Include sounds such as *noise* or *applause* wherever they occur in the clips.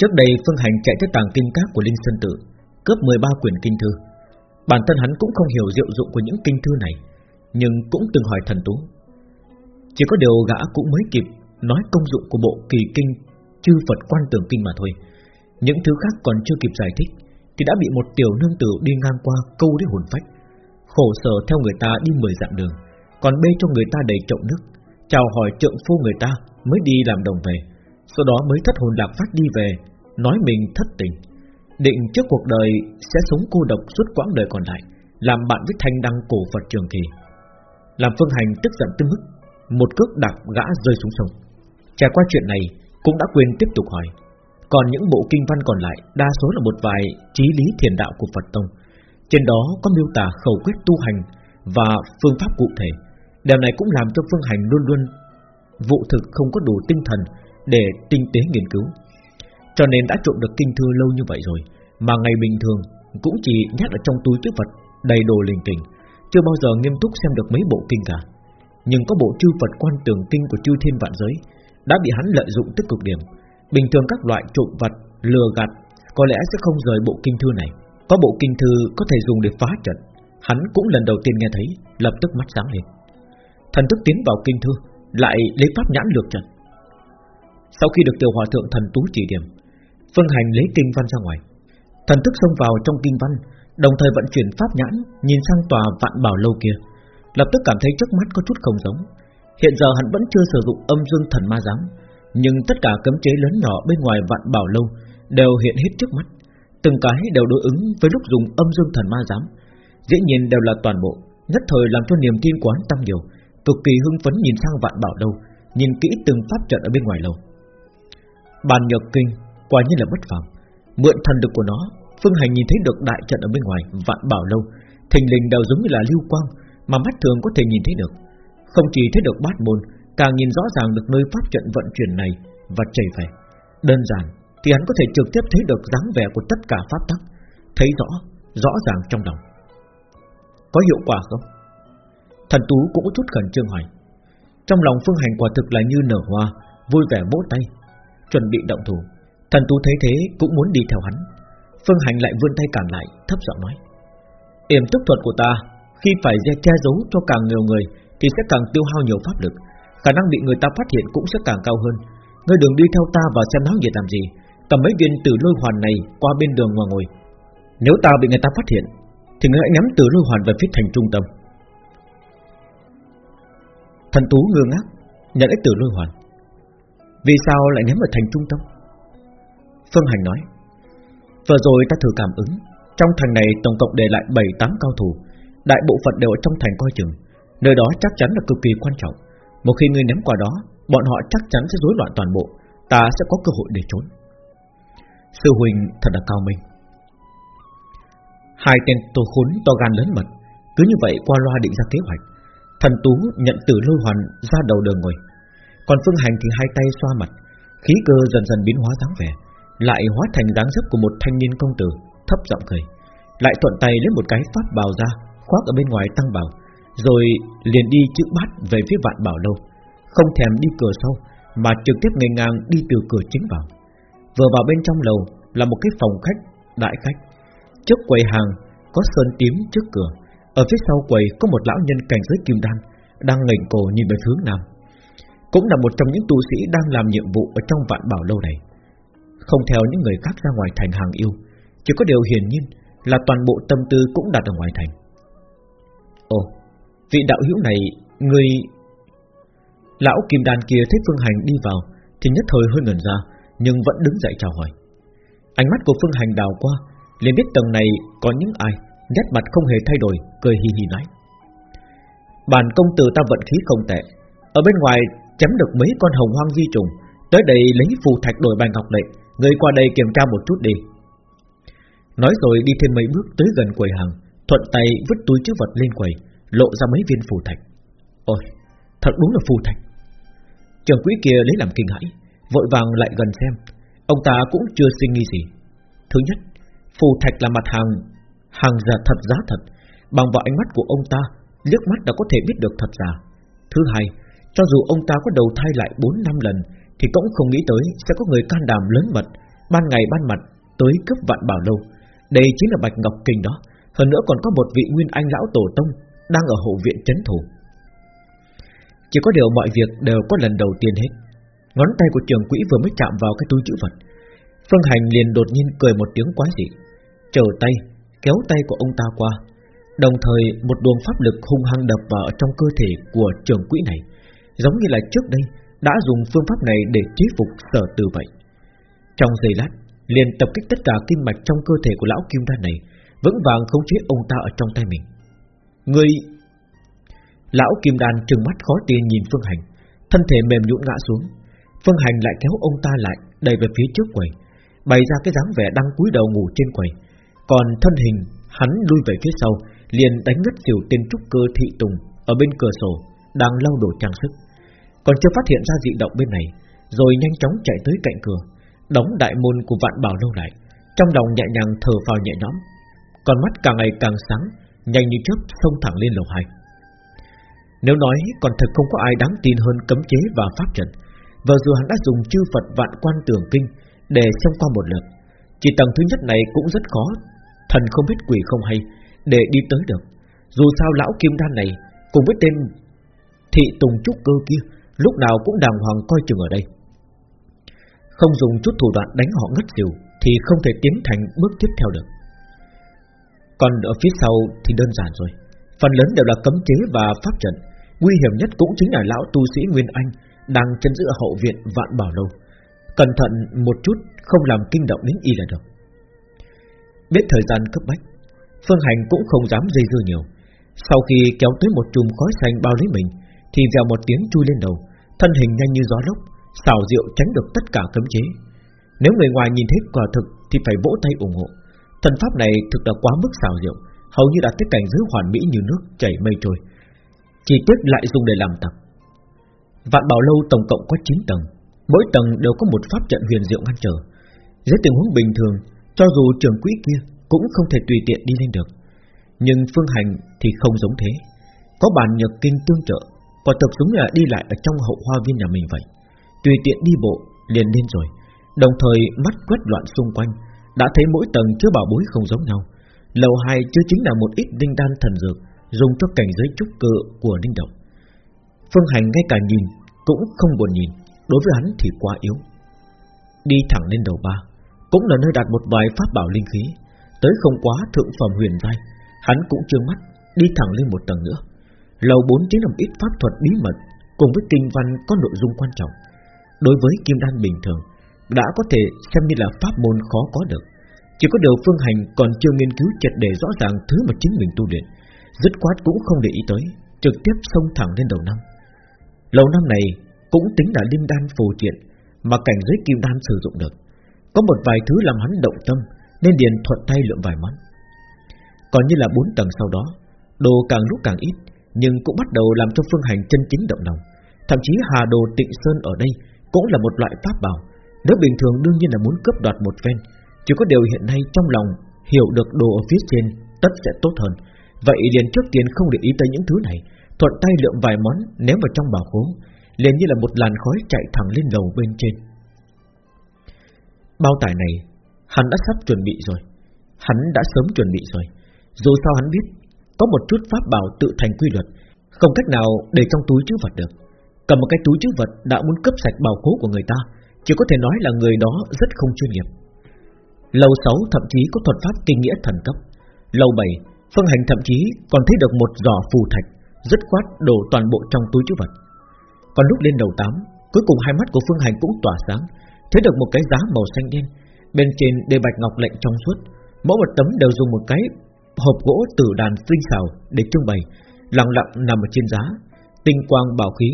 Trước đây Phương Hành chạy tới tàng kinh các của Linh Sơn Tự Cướp 13 quyển kinh thư. Bản thân hắn cũng không hiểu diệu dụng của những kinh thư này, Nhưng cũng từng hỏi thần tú. Chỉ có điều gã cũng mới kịp Nói công dụng của bộ kỳ kinh Chư Phật quan tưởng kinh mà thôi. Những thứ khác còn chưa kịp giải thích, Thì đã bị một tiểu nương tử đi ngang qua câu đến hồn phách. Khổ sở theo người ta đi mười dặm đường, Còn bê cho người ta đầy chậu nước, Chào hỏi trượng phu người ta Mới đi làm đồng về. Sau đó mới thất hồn lạc phát đi về, Nói mình thất tình. Định trước cuộc đời sẽ sống cô độc suốt quãng đời còn lại, Làm bạn với thanh đăng cổ Phật trường kỳ. Làm phương hành tức giận tới mức Một cước đạp gã rơi xuống sông. Trải qua chuyện này, Cũng đã quên tiếp tục hỏi. Còn những bộ kinh văn còn lại, Đa số là một vài trí lý thiền đạo của Phật Tông. Trên đó có miêu tả khẩu quyết tu hành Và phương pháp cụ thể. Điều này cũng làm cho Phương Hành luôn luôn Vụ thực không có đủ tinh thần để tinh tế nghiên cứu. Cho nên đã trộm được kinh thư lâu như vậy rồi, Mà ngày bình thường Cũng chỉ nhét ở trong túi chứa vật Đầy đồ linh kình Chưa bao giờ nghiêm túc xem được mấy bộ kinh cả. Nhưng có bộ chư Phật quan tường kinh của chư thiên vạn giới Đã bị hắn lợi dụng tức cực điểm. Bình thường các loại trộm vật, Lừa gạt Có lẽ sẽ không rời bộ kinh thư này. Có bộ kinh thư có thể dùng để phá trận, Hắn cũng lần đầu tiên nghe thấy, Lập tức mắt sáng lên. Thần thức tiến vào kinh thư, Lại lấy pháp nhãn lược trận. Sau khi được tiểu hòa thượng thần tú chỉ điểm Phương hành lấy kinh văn ra ngoài. Thần thức xông vào trong kinh văn Đồng thời vận chuyển pháp nhãn Nhìn sang tòa vạn bảo lâu kia. Lập tức cảm thấy trước mắt có chút không giống. Hiện giờ hắn vẫn chưa sử dụng âm dương thần ma giám Nhưng tất cả cấm chế lớn nhỏ bên ngoài vạn bảo lâu Đều hiện hết trước mắt. Từng cái đều đối ứng với lúc dùng âm dương thần ma giám. Dĩ nhiên đều là toàn bộ Nhất thời làm cho niềm tin quán tăng nhiều cực kỳ hưng phấn nhìn sang vạn bảo lâu, nhìn kỹ từng pháp trận ở bên ngoài lâu. Bàn nhược kinh quả nhiên là bất phàm, mượn thần lực của nó, phương hành nhìn thấy được đại trận ở bên ngoài vạn bảo lâu, thình lình đều giống như là lưu quang mà mắt thường có thể nhìn thấy được. Không chỉ thấy được bát môn, càng nhìn rõ ràng được nơi pháp trận vận chuyển này và chảy về. Đơn giản thì hắn có thể trực tiếp thấy được dáng vẻ của tất cả pháp tắc, thấy rõ, rõ ràng trong lòng. Có hiệu quả không? Thần Tú cũng có chút khẩn trương hỏi Trong lòng Phương Hành quả thực là như nở hoa Vui vẻ vỗ tay Chuẩn bị động thủ. Thần Tú thấy thế cũng muốn đi theo hắn. Phương Hành lại vươn tay cản lại, Thấp giọng nói, Yểm tức thuật của ta, Khi phải che giấu cho càng nhiều người, Thì sẽ càng tiêu hao nhiều pháp lực. Khả năng bị người ta phát hiện cũng sẽ càng cao hơn. Ngươi đừng đi theo ta vào xem náo nhiệt làm gì. Cầm mấy viên tử lôi hoàn này qua bên đường mà ngồi. Nếu ta bị người ta phát hiện, Thì ngươi hãy ném tử lôi hoàn về phía thành trung tâm. Thần Tú ngơ ngác, Nhận lấy tử lôi hoàn. Vì sao lại ném ở thành trung tâm Phương Hành nói, Vừa rồi ta thử cảm ứng, Trong thành này tổng cộng để lại 7-8 cao thủ, Đại bộ phận đều ở trong thành coi chừng. Nơi đó chắc chắn là cực kỳ quan trọng. Một khi ngươi ném qua đó, Bọn họ chắc chắn sẽ rối loạn toàn bộ. Ta sẽ có cơ hội để trốn. Sư Huỳnh thật là cao minh. Hai tên tô khốn to gan lớn mật, Cứ như vậy qua loa định ra kế hoạch, Thần Tú nhận từ lôi hoàn ra đầu đường ngồi. Còn Phương Hành thì hai tay xoa mặt, Khí cơ dần dần biến hóa dáng vẻ, Lại hóa thành dáng dấp của một thanh niên công tử, Thấp giọng cười, Lại thuận tay lấy một cái pháp bào ra, Khoác ở bên ngoài tăng bào, Rồi liền đi chữ bát về phía vạn bảo lâu, Không thèm đi cửa sau, Mà trực tiếp ngây ngang đi từ cửa chính vào. Vừa vào bên trong lầu Là một cái phòng khách, Đại khách. Trước quầy hàng có sơn tím trước cửa, ở phía sau quầy có một lão nhân cảnh giới kim đan, Đang ngẩng cổ nhìn về hướng nam. Cũng là một trong những tu sĩ đang làm nhiệm vụ Ở trong vạn bảo lâu này. Không theo những người khác ra ngoài thành hàng yêu, Chỉ có điều hiển nhiên Là toàn bộ tâm tư cũng đặt ở ngoài thành. Ồ, Vị đạo hữu này, Người Lão kim đan kia thấy Phương Hành đi vào Thì nhất thời hơi ngẩn ra, Nhưng vẫn đứng dậy chào hỏi. Ánh mắt của Phương Hành đào qua, liền biết tầng này có những ai, Nét mặt không hề thay đổi, Cười hì hì nói. Bản công tử ta vận khí không tệ, Ở bên ngoài chém được mấy con hồng hoang di trùng. Tới đây lấy phù thạch đổi bài ngọc lệnh Người qua đây kiểm tra một chút đi. Nói rồi đi thêm mấy bước tới gần quầy hàng, Thuận tay vứt túi chứa vật lên quầy, Lộ ra mấy viên phù thạch. Ôi, thật đúng là phù thạch. Trường quý kia lấy làm kinh hãi, Vội vàng lại gần xem. Ông ta cũng chưa suy nghĩ gì. Thứ nhất, Phù thạch là mặt hàng Hàng giả thật giá thật. Bằng vào ánh mắt của ông ta, liếc mắt đã có thể biết được thật giả. Thứ hai cho dù ông ta có đầu thai lại 4 năm lần Thì cũng không nghĩ tới sẽ có người can đảm lớn mật ban ngày ban mặt tới cấp vạn bảo lâu. Đây chính là Bạch Ngọc Kinh đó. Hơn nữa còn có một vị nguyên anh lão tổ tông đang ở hậu viện chấn thủ. Chỉ có điều mọi việc đều có lần đầu tiên hết. Ngón tay của trường quỹ vừa mới chạm vào cái túi chữ vật, Phương Hành liền đột nhiên cười một tiếng quái dị, trở tay kéo tay của ông ta qua, đồng thời một luồng pháp lực hung hăng đập vào trong cơ thể của trường quỹ này, giống như là trước đây đã dùng phương pháp này để chế phục sở từ vậy. Trong giây lát, liền tập kích tất cả kinh mạch trong cơ thể của lão kim đan này, vững vàng khống chế ông ta ở trong tay mình. Người Lão kim đan trừng mắt khó tin nhìn Phương Hành, thân thể mềm nhũn ngã xuống. Phương Hành lại kéo ông ta lại, đẩy về phía trước quầy, bày ra cái dáng vẻ đang cúi đầu ngủ trên quầy. Còn thân hình hắn lui về phía sau, liền đánh ngất xỉu tên trúc cơ thị tùng ở bên cửa sổ đang lau đổ trang sức. Còn chưa phát hiện ra dị động bên này, rồi nhanh chóng chạy tới cạnh cửa, đóng đại môn của vạn bảo lâu lại, trong lòng nhẹ nhàng thở phào nhẹ nhõm, còn mắt càng ngày càng sáng, nhanh như chớp xông thẳng lên lầu hai. Nếu nói còn thật không có ai đáng tin hơn cấm chế và pháp trận, vừa dù hắn đã dùng chư Phật vạn quan tưởng kinh để xông qua một lượt, chỉ tầng thứ nhất này cũng rất khó, thần không biết quỷ không hay để đi tới được. Dù sao lão kim đan này cùng với tên thị tùng trúc cơ kia lúc nào cũng đàng hoàng coi chừng ở đây. Không dùng chút thủ đoạn đánh họ ngất xỉu thì không thể tiến thành bước tiếp theo được. Còn ở phía sau thì đơn giản rồi, phần lớn đều là cấm chế và pháp trận. Nguy hiểm nhất cũng chính là lão tu sĩ Nguyên Anh đang chân giữ hậu viện Vạn Bảo lâu. Cẩn thận một chút, không làm kinh động đến y là được. Biết thời gian cấp bách, Phương Hành cũng không dám dây dưa nhiều. Sau khi kéo tới một chùm khói xanh bao lấy mình, thì vèo một tiếng chui lên đầu, thân hình nhanh như gió lốc, xào diệu tránh được tất cả cấm chế. Nếu người ngoài nhìn thấy quả thực thì phải vỗ tay ủng hộ. Thần pháp này thực là quá mức xào diệu, hầu như đạt tới cảnh giới hoàn mỹ như nước chảy mây trôi. Chỉ tiếc lại dùng để làm tập. Vạn Bảo lâu tổng cộng có 9 tầng, mỗi tầng đều có một pháp trận huyền diệu ngăn trở. Dưới tình huống bình thường, cho dù trường quỹ kia cũng không thể tùy tiện đi lên được. Nhưng phương hành thì không giống thế. Có bản nhật kinh tương trợ, quả thực giống là đi lại ở trong hậu hoa viên nhà mình vậy. Tùy tiện đi bộ liền lên rồi, đồng thời mắt quét loạn xung quanh, đã thấy mỗi tầng chứa bảo bối không giống nhau. Lầu 2 chứa chính là một ít linh đan thần dược dùng cho cảnh giới trúc cơ của linh động. Phương Hành ngay cả nhìn cũng không buồn nhìn, đối với hắn thì quá yếu. Đi thẳng lên đầu ba, cũng là nơi đặt một vài pháp bảo linh khí, tới không quá thượng phẩm huyền giai, hắn cũng trương mắt đi thẳng lên một tầng nữa. Lầu 4 chính là một ít pháp thuật bí mật cùng với kinh văn có nội dung quan trọng. Đối với kim đan bình thường, đã có thể xem như là pháp môn khó có được. Chỉ có điều phương hành còn chưa nghiên cứu triệt để rõ ràng thứ mà chính mình tu luyện, dứt khoát cũng không để ý tới, trực tiếp xông thẳng lên đầu năm. Lầu năm này cũng tính là linh đan phù triện mà cảnh giới kim đan sử dụng được. Có một vài thứ làm hắn động tâm nên điền thuận tay lượng vài món. Còn như là bốn tầng sau đó, đồ càng lúc càng ít, nhưng cũng bắt đầu làm cho phương hành chân chính động lòng. Thậm chí hà đồ tịnh sơn ở đây cũng là một loại pháp bảo. Nếu bình thường đương nhiên là muốn cướp đoạt một ven, chỉ có điều hiện nay trong lòng hiểu được đồ ở phía trên tất sẽ tốt hơn. Vậy liền trước tiên không để ý tới những thứ này, thuận tay lượng vài món ném vào trong bảo khố, liền như là một làn khói chạy thẳng lên đầu bên trên. Bao tải này Hắn đã sắp chuẩn bị rồi Hắn đã sớm chuẩn bị rồi Dù sao hắn biết có một chút pháp bảo tự thành quy luật, Không cách nào để trong túi chứa vật được. Cầm một cái túi chứa vật đã muốn cấp sạch bảo khố của người ta, Chỉ có thể nói là người đó rất không chuyên nghiệp. Lầu 6 thậm chí có thuật pháp kinh nghĩa thần cấp. Lầu 7 Phương hành thậm chí còn thấy được một giỏ phù thạch Rất khoát đổ toàn bộ trong túi chứa vật. Còn lúc lên đầu 8 Cuối cùng hai mắt của Phương Hành cũng tỏa sáng, Thấy được một cái giá màu xanh đen, Bên trên đề bạch ngọc lệnh trong suốt. Mỗi một tấm đều dùng một cái hộp gỗ tử đàn tinh xào để trưng bày, Lặng lặng nằm ở trên giá, Tinh quang bảo khí,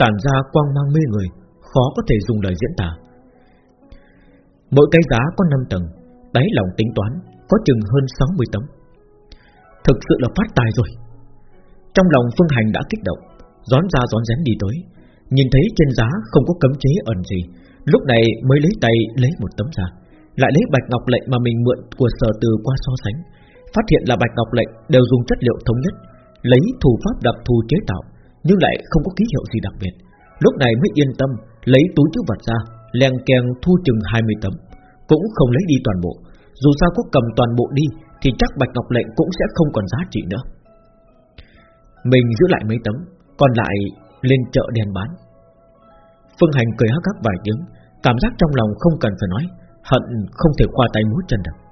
Tản ra quang mang mê người, Khó có thể dùng lời diễn tả. Mỗi cái giá có 5 tầng, Đáy lòng tính toán Có chừng hơn 60 tấm. Thực sự là phát tài rồi. Trong lòng Phương Hành đã kích động Gión ra gión rén đi tới, Nhìn thấy trên giá không có cấm chế ẩn gì, Lúc này mới lấy tay lấy một tấm ra, Lại lấy bạch ngọc lệnh mà mình mượn của sở từ qua so sánh. Phát hiện là bạch ngọc lệnh đều dùng chất liệu thống nhất, Lấy thủ pháp đặc thù chế tạo, Nhưng lại không có ký hiệu gì đặc biệt. Lúc này mới yên tâm, Lấy túi chữ vật ra len keng thu chừng 20 tấm, Cũng không lấy đi toàn bộ. Dù sao có cầm toàn bộ đi, Thì chắc Bạch Ngọc Lệnh cũng sẽ không còn giá trị nữa. Mình giữ lại mấy tấm, Còn lại lên chợ đen bán. Phương Hành cười hắc hắc vài tiếng, Cảm giác trong lòng không cần phải nói, Hận không thể qua tay múa chân được.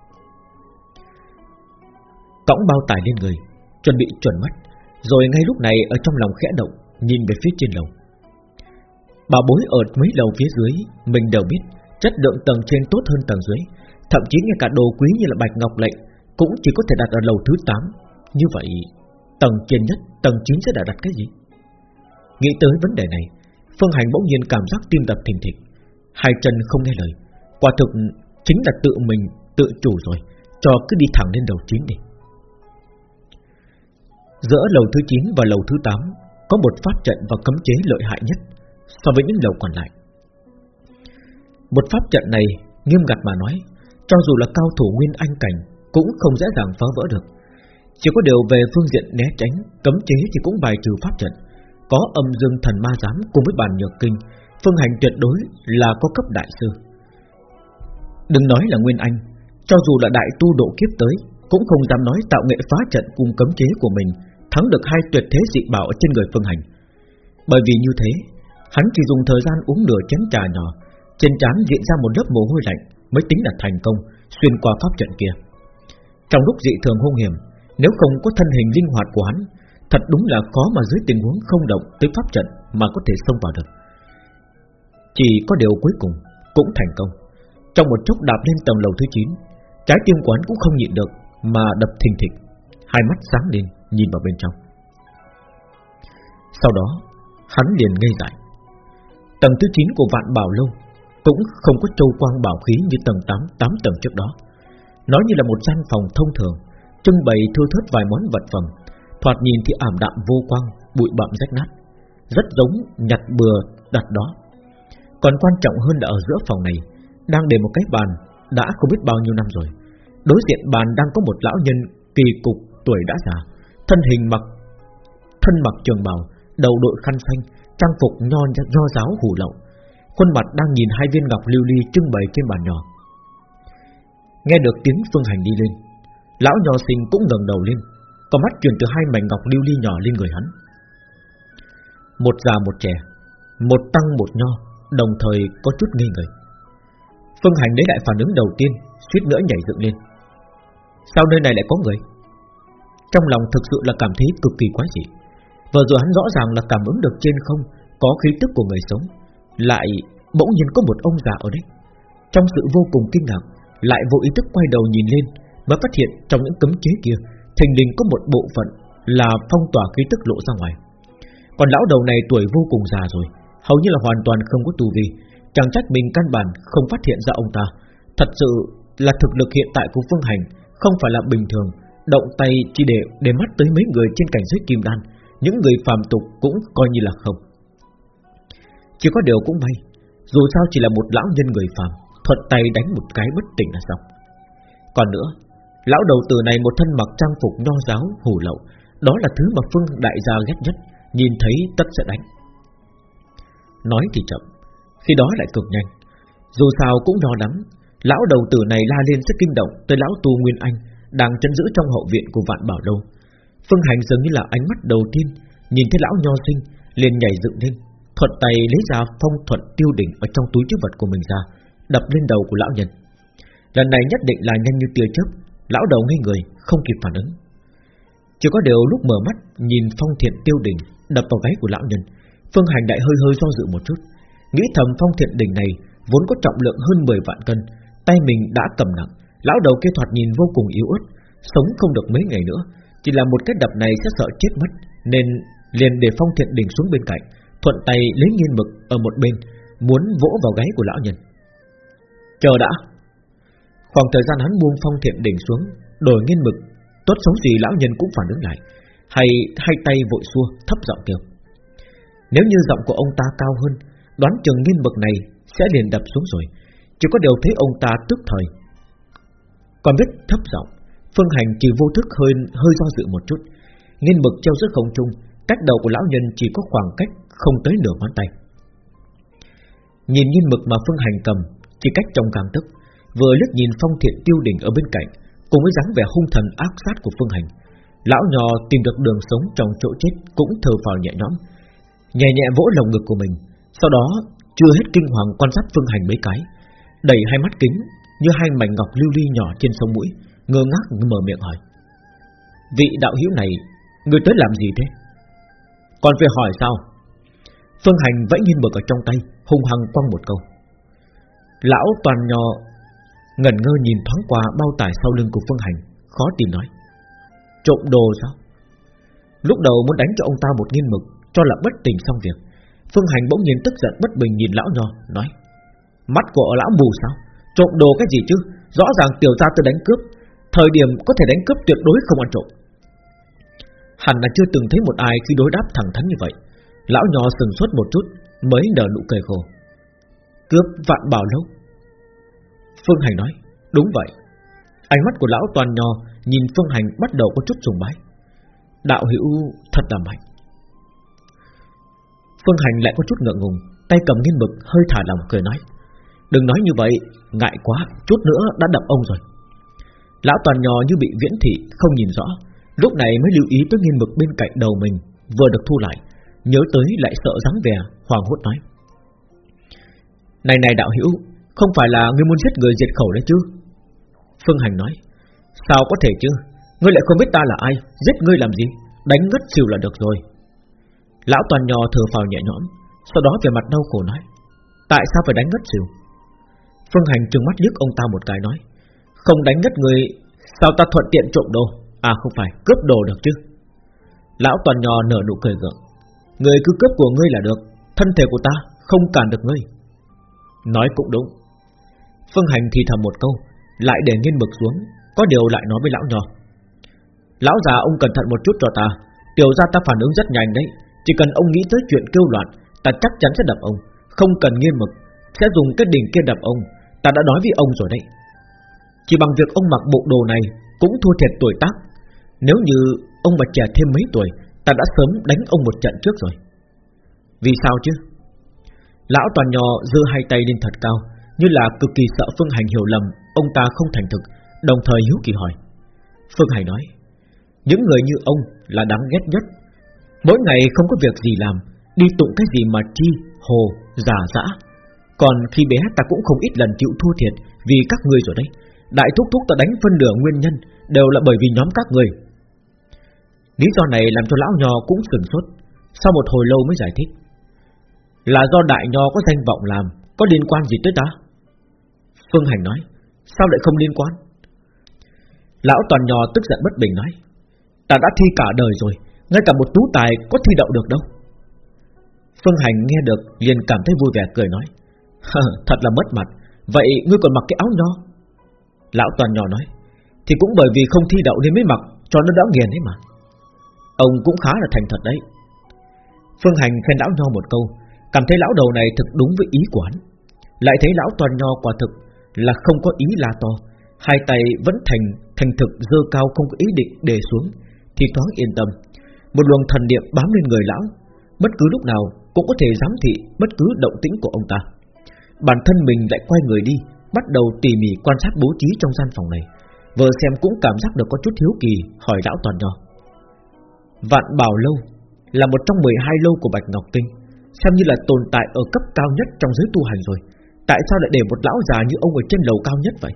Cõng bao tải lên người Chuẩn bị chuẩn mắt Rồi ngay lúc này ở trong lòng khẽ động Nhìn về phía trên lầu. Bà bối ở mấy lầu phía dưới Mình đều biết Chất lượng tầng trên tốt hơn tầng dưới Thậm chí ngay cả đồ quý như là bạch ngọc lệnh Cũng chỉ có thể đặt ở lầu thứ 8 Như vậy Tầng trên nhất, tầng 9 sẽ đã đặt cái gì? Nghĩ tới vấn đề này Phương Hành bỗng nhiên cảm giác tim đập thình thịch. Hai chân không nghe lời Quả thực chính là tự mình Tự chủ rồi Cho cứ đi thẳng lên đầu chính đi. Giữa lầu thứ 9 và lầu thứ 8 Có một pháp trận và cấm chế lợi hại nhất So với những lầu còn lại. Một pháp trận này Nghiêm ngặt mà nói, Cho dù là cao thủ nguyên anh cảnh Cũng không dễ dàng phá vỡ được. Chỉ có điều về phương diện né tránh, Cấm chế thì cũng bài trừ pháp trận. Có âm dương thần ma giám cùng với bàn nhược kinh, Phương hành tuyệt đối là có cấp đại sư. Đừng nói là nguyên anh, Cho dù là đại tu độ kiếp tới, Cũng không dám nói tạo nghệ phá trận cùng cấm chế của mình Thắng được hai tuyệt thế dị bảo ở trên người phương hành. Bởi vì như thế, Hắn chỉ dùng thời gian uống nửa chén trà nhỏ, Trên trán diễn ra một lớp mồ hôi lạnh Mới tính là thành công, Xuyên qua pháp trận kia. Trong lúc dị thường hung hiểm, Nếu không có thân hình linh hoạt của hắn, Thật đúng là khó mà dưới tình huống không động tới pháp trận Mà có thể xông vào được. Chỉ có điều cuối cùng Cũng thành công. Trong một chốc đạp lên tầng lầu thứ 9 Trái tim quán cũng không nhịn được Mà đập thình thịch, Hai mắt sáng lên nhìn vào bên trong. Sau đó, Hắn liền ngây dại. Tầng thứ 9 của vạn bảo lâu Cũng không có châu quang bảo khí như tầng 8 8 tầng trước đó. Nó như là một gian phòng thông thường, Trưng bày thưa thớt vài món vật phẩm. Thoạt nhìn thì ảm đạm vô quang, Bụi bặm rách nát. Rất giống nhặt bừa đặt đó. Còn quan trọng hơn là ở giữa phòng này, Đang để một cái bàn Đã không biết bao nhiêu năm rồi. Đối diện bàn đang có một lão nhân Kỳ cục tuổi đã già. Thân hình mặc Thân mặc trường bào Đầu đội khăn xanh trang phục nho nho giáo hủ lậu, khuôn mặt đang nhìn hai viên ngọc lưu ly trưng bày trên bàn nhỏ. Nghe được tiếng Phương Hành đi lên, lão nho sinh cũng ngẩng đầu lên, có mắt chuyển từ hai mảnh ngọc lưu ly nhỏ lên người hắn. Một già một trẻ, một tăng một nho, đồng thời có chút nghi ngờ Phương Hành lấy lại phản ứng đầu tiên, suýt nữa nhảy dựng lên. Sao nơi này lại có người? Trong lòng thực sự là cảm thấy cực kỳ quái dị. Vừa rồi hắn rõ ràng là cảm ứng được trên không Có khí tức của người sống. Lại bỗng nhiên có một ông già ở đấy. Trong sự vô cùng kinh ngạc, Lại vô ý thức quay đầu nhìn lên Và phát hiện trong những cấm chế kia, Thình lình có một bộ phận Là phong tỏa khí tức lộ ra ngoài. Còn lão đầu này tuổi vô cùng già rồi, Hầu như là hoàn toàn không có tu vi. Chẳng trách mình căn bản không phát hiện ra ông ta. Thật sự là thực lực hiện tại của Phương Hành Không phải là bình thường. Động tay chỉ để để mắt tới mấy người trên cảnh giới kim đan những người phàm tục cũng coi như là không. Chỉ có điều cũng may, dù sao chỉ là một lão nhân người phàm, thuận tay đánh một cái bất tỉnh là xong. Còn nữa, lão đầu tử này một thân mặc trang phục nho giáo hủ lậu, đó là thứ mà Phương đại gia ghét nhất, nhìn thấy tất sẽ đánh. Nói thì chậm, khi đó lại cực nhanh. Dù sao cũng lo lắng, lão đầu tử này la lên rất kinh động tới lão tu Nguyên Anh đang chấn giữ trong hậu viện của Vạn Bảo Lâu. Phương Hành dường như là ánh mắt đầu tiên, Nhìn thấy lão nho sinh, liền nhảy dựng lên, Thuận tay lấy ra phong thuận tiêu đỉnh Ở trong túi chứa vật của mình ra, Đập lên đầu của lão nhân. Lần này nhất định là nhanh như tia chớp, Lão đầu ngây người, không kịp phản ứng. Chỉ có điều lúc mở mắt, Nhìn phong thiện tiêu đỉnh đập vào gáy của lão nhân, Phương Hành đại hơi hơi do dự một chút. Nghĩ thầm phong thiện đỉnh này Vốn có trọng lượng hơn 10 vạn cân, Tay mình đã cầm nặng Lão đầu kia thoạt nhìn vô cùng yếu ớt, Sống không được mấy ngày nữa. Chỉ là một cái đập này sẽ sợ chết mất, Nên liền để phong thiện đình xuống bên cạnh, Thuận tay lấy nghiên mực ở một bên, Muốn vỗ vào gáy của lão nhân. Chờ đã. Khoảng thời gian hắn buông phong thiện đỉnh xuống, Đổi nghiên mực, Tốt xấu gì lão nhân cũng phản ứng lại, Hay hai tay vội xua, thấp giọng kêu. Nếu như giọng của ông ta cao hơn, Đoán chừng nghiên mực này Sẽ liền đập xuống rồi. Chỉ có điều thấy ông ta tức thời còn biết thấp giọng, Phương Hành chỉ vô thức hơi hơi do dự một chút. Nghiên mực treo giữa không trung, Cách đầu của lão nhân chỉ có khoảng cách Không tới nửa ngón tay. Nhìn nghiên mực mà Phương Hành cầm, Chỉ cách trong càng tức Vừa liếc nhìn phong thiện tiêu đỉnh ở bên cạnh, Cùng với dáng vẻ hung thần ác sát của Phương Hành. Lão nhò tìm được đường sống trong chỗ chết Cũng thở phào nhẹ nhõm, Nhẹ nhẹ vỗ lồng ngực của mình, Sau đó chưa hết kinh hoàng quan sát Phương Hành mấy cái, Đẩy hai mắt kính như hai mảnh ngọc lưu ly nhỏ trên sông mũi, Ngơ ngác mở miệng hỏi. Vị đạo hữu này, Người tới làm gì thế? Còn phải hỏi sao? Phương Hành vẫy nhiên mực ở trong tay, Hung hăng quăng một câu. Lão toàn nhỏ Ngẩn ngơ nhìn thoáng qua bao tải sau lưng của Phương Hành, Khó tìm nói. Trộm đồ sao? Lúc đầu muốn đánh cho ông ta một nghiên mực, Cho là bất tình xong việc. Phương Hành bỗng nhiên tức giận bất bình nhìn lão nho, Nói. Mắt của lão mù sao? Trộm đồ cái gì chứ? Rõ ràng tiểu gia tôi đánh cướp. Thời điểm có thể đánh cướp tuyệt đối không ăn trộm. Hẳn là chưa từng thấy một ai khi đối đáp thẳng thắn như vậy. Lão nho sừng suốt một chút, Mới nở nụ cười khổ. Cướp vạn bảo lâu. Phương Hành nói, Đúng vậy. Ánh mắt của lão toàn nho Nhìn Phương Hành bắt đầu có chút sùng bái. Đạo hữu thật là mạnh. Phương Hành lại có chút ngượng ngùng, Tay cầm nghiên mực, hơi thả lòng cười nói Đừng nói như vậy, Ngại quá, Chút nữa đã đập ông rồi. Lão toàn nhò như bị viễn thị, Không nhìn rõ. Lúc này mới lưu ý tới nghiên mực bên cạnh đầu mình, Vừa được thu lại, Nhớ tới lại sợ dáng vẻ Hoàng hốt nói. Này này đạo hữu, Không phải là ngươi muốn giết người diệt khẩu đấy chứ? Phương Hành nói. Sao có thể chứ? Ngươi lại không biết ta là ai, Giết ngươi làm gì? Đánh ngất xỉu là được rồi. Lão toàn nhò thở phào nhẹ nhõm, Sau đó về mặt đau khổ nói. Tại sao phải đánh ngất xỉu? Phương Hành trừng mắt liếc ông ta một cái nói, Không đánh ngất người, Sao ta thuận tiện trộm đồ? À không phải, cướp đồ được chứ. Lão toàn nhò nở nụ cười gượng, Người cứ cướp của ngươi là được, Thân thể của ta không cản được ngươi. Nói cũng đúng. Phương Hành thì thầm một câu, Lại để nghiên mực xuống, Có điều lại nói với lão nhò Lão già ông cẩn thận một chút cho ta, Tiểu ra ta phản ứng rất nhanh đấy, Chỉ cần ông nghĩ tới chuyện kêu loạn, Ta chắc chắn sẽ đập ông, Không cần nghiên mực, Sẽ dùng cái đỉnh kia đập ông Ta đã nói với ông rồi đấy. Chỉ bằng việc ông mặc bộ đồ này Cũng thua thiệt tuổi tác. Nếu như ông mà trẻ thêm mấy tuổi Ta đã sớm đánh ông một trận trước rồi. Vì sao chứ? Lão toàn nhò giơ hai tay lên thật cao Như là cực kỳ sợ Phương Hành hiểu lầm Ông ta không thành thực Đồng thời hiếu kỳ hỏi. Phương Hành nói Những người như ông là đáng ghét nhất. Mỗi ngày không có việc gì làm Đi tụng cái gì mà chi, hồ, giả dã còn khi bé ta cũng không ít lần chịu thua thiệt Vì các ngươi rồi đấy. Đại thúc thúc ta đánh phân nửa nguyên nhân Đều là bởi vì nhóm các người Lý do này làm cho lão nho cũng sừng sốt, Sau một hồi lâu mới giải thích. Là do đại nho có danh vọng làm, Có liên quan gì tới ta? Phương Hành nói, Sao lại không liên quan? Lão toàn nho tức giận bất bình nói, Ta đã thi cả đời rồi, Ngay cả một tú tài có thi đậu được đâu. Phương Hành nghe được liền cảm thấy vui vẻ cười nói Thật là mất mặt. Vậy ngươi còn mặc cái áo nho Lão toàn nhỏ nói. Thì cũng bởi vì không thi đậu nên mới mặc, Cho nó đỡ nghiền ấy mà. Ông cũng khá là thành thật đấy. Phương Hành khen lão nho một câu, Cảm thấy lão đầu này thực đúng với ý của hắn Lại thấy lão toàn nho quả thực Là không có ý la to, Hai tay vẫn thành thành thực dơ cao không có ý định để xuống, Thì thoáng yên tâm. Một luồng thần niệm bám lên người lão, Bất cứ lúc nào cũng có thể giám thị Bất cứ động tĩnh của ông ta. Bản thân mình lại quay người đi Bắt đầu tỉ mỉ quan sát bố trí trong gian phòng này Vừa xem cũng cảm giác được có chút hiếu kỳ Hỏi lão toàn nho Vạn Bảo Lâu là một trong 12 lâu của Bạch Ngọc Kinh, xem như là tồn tại ở cấp cao nhất trong giới tu hành rồi. Tại sao lại để một lão già như ông ở trên lầu cao nhất vậy?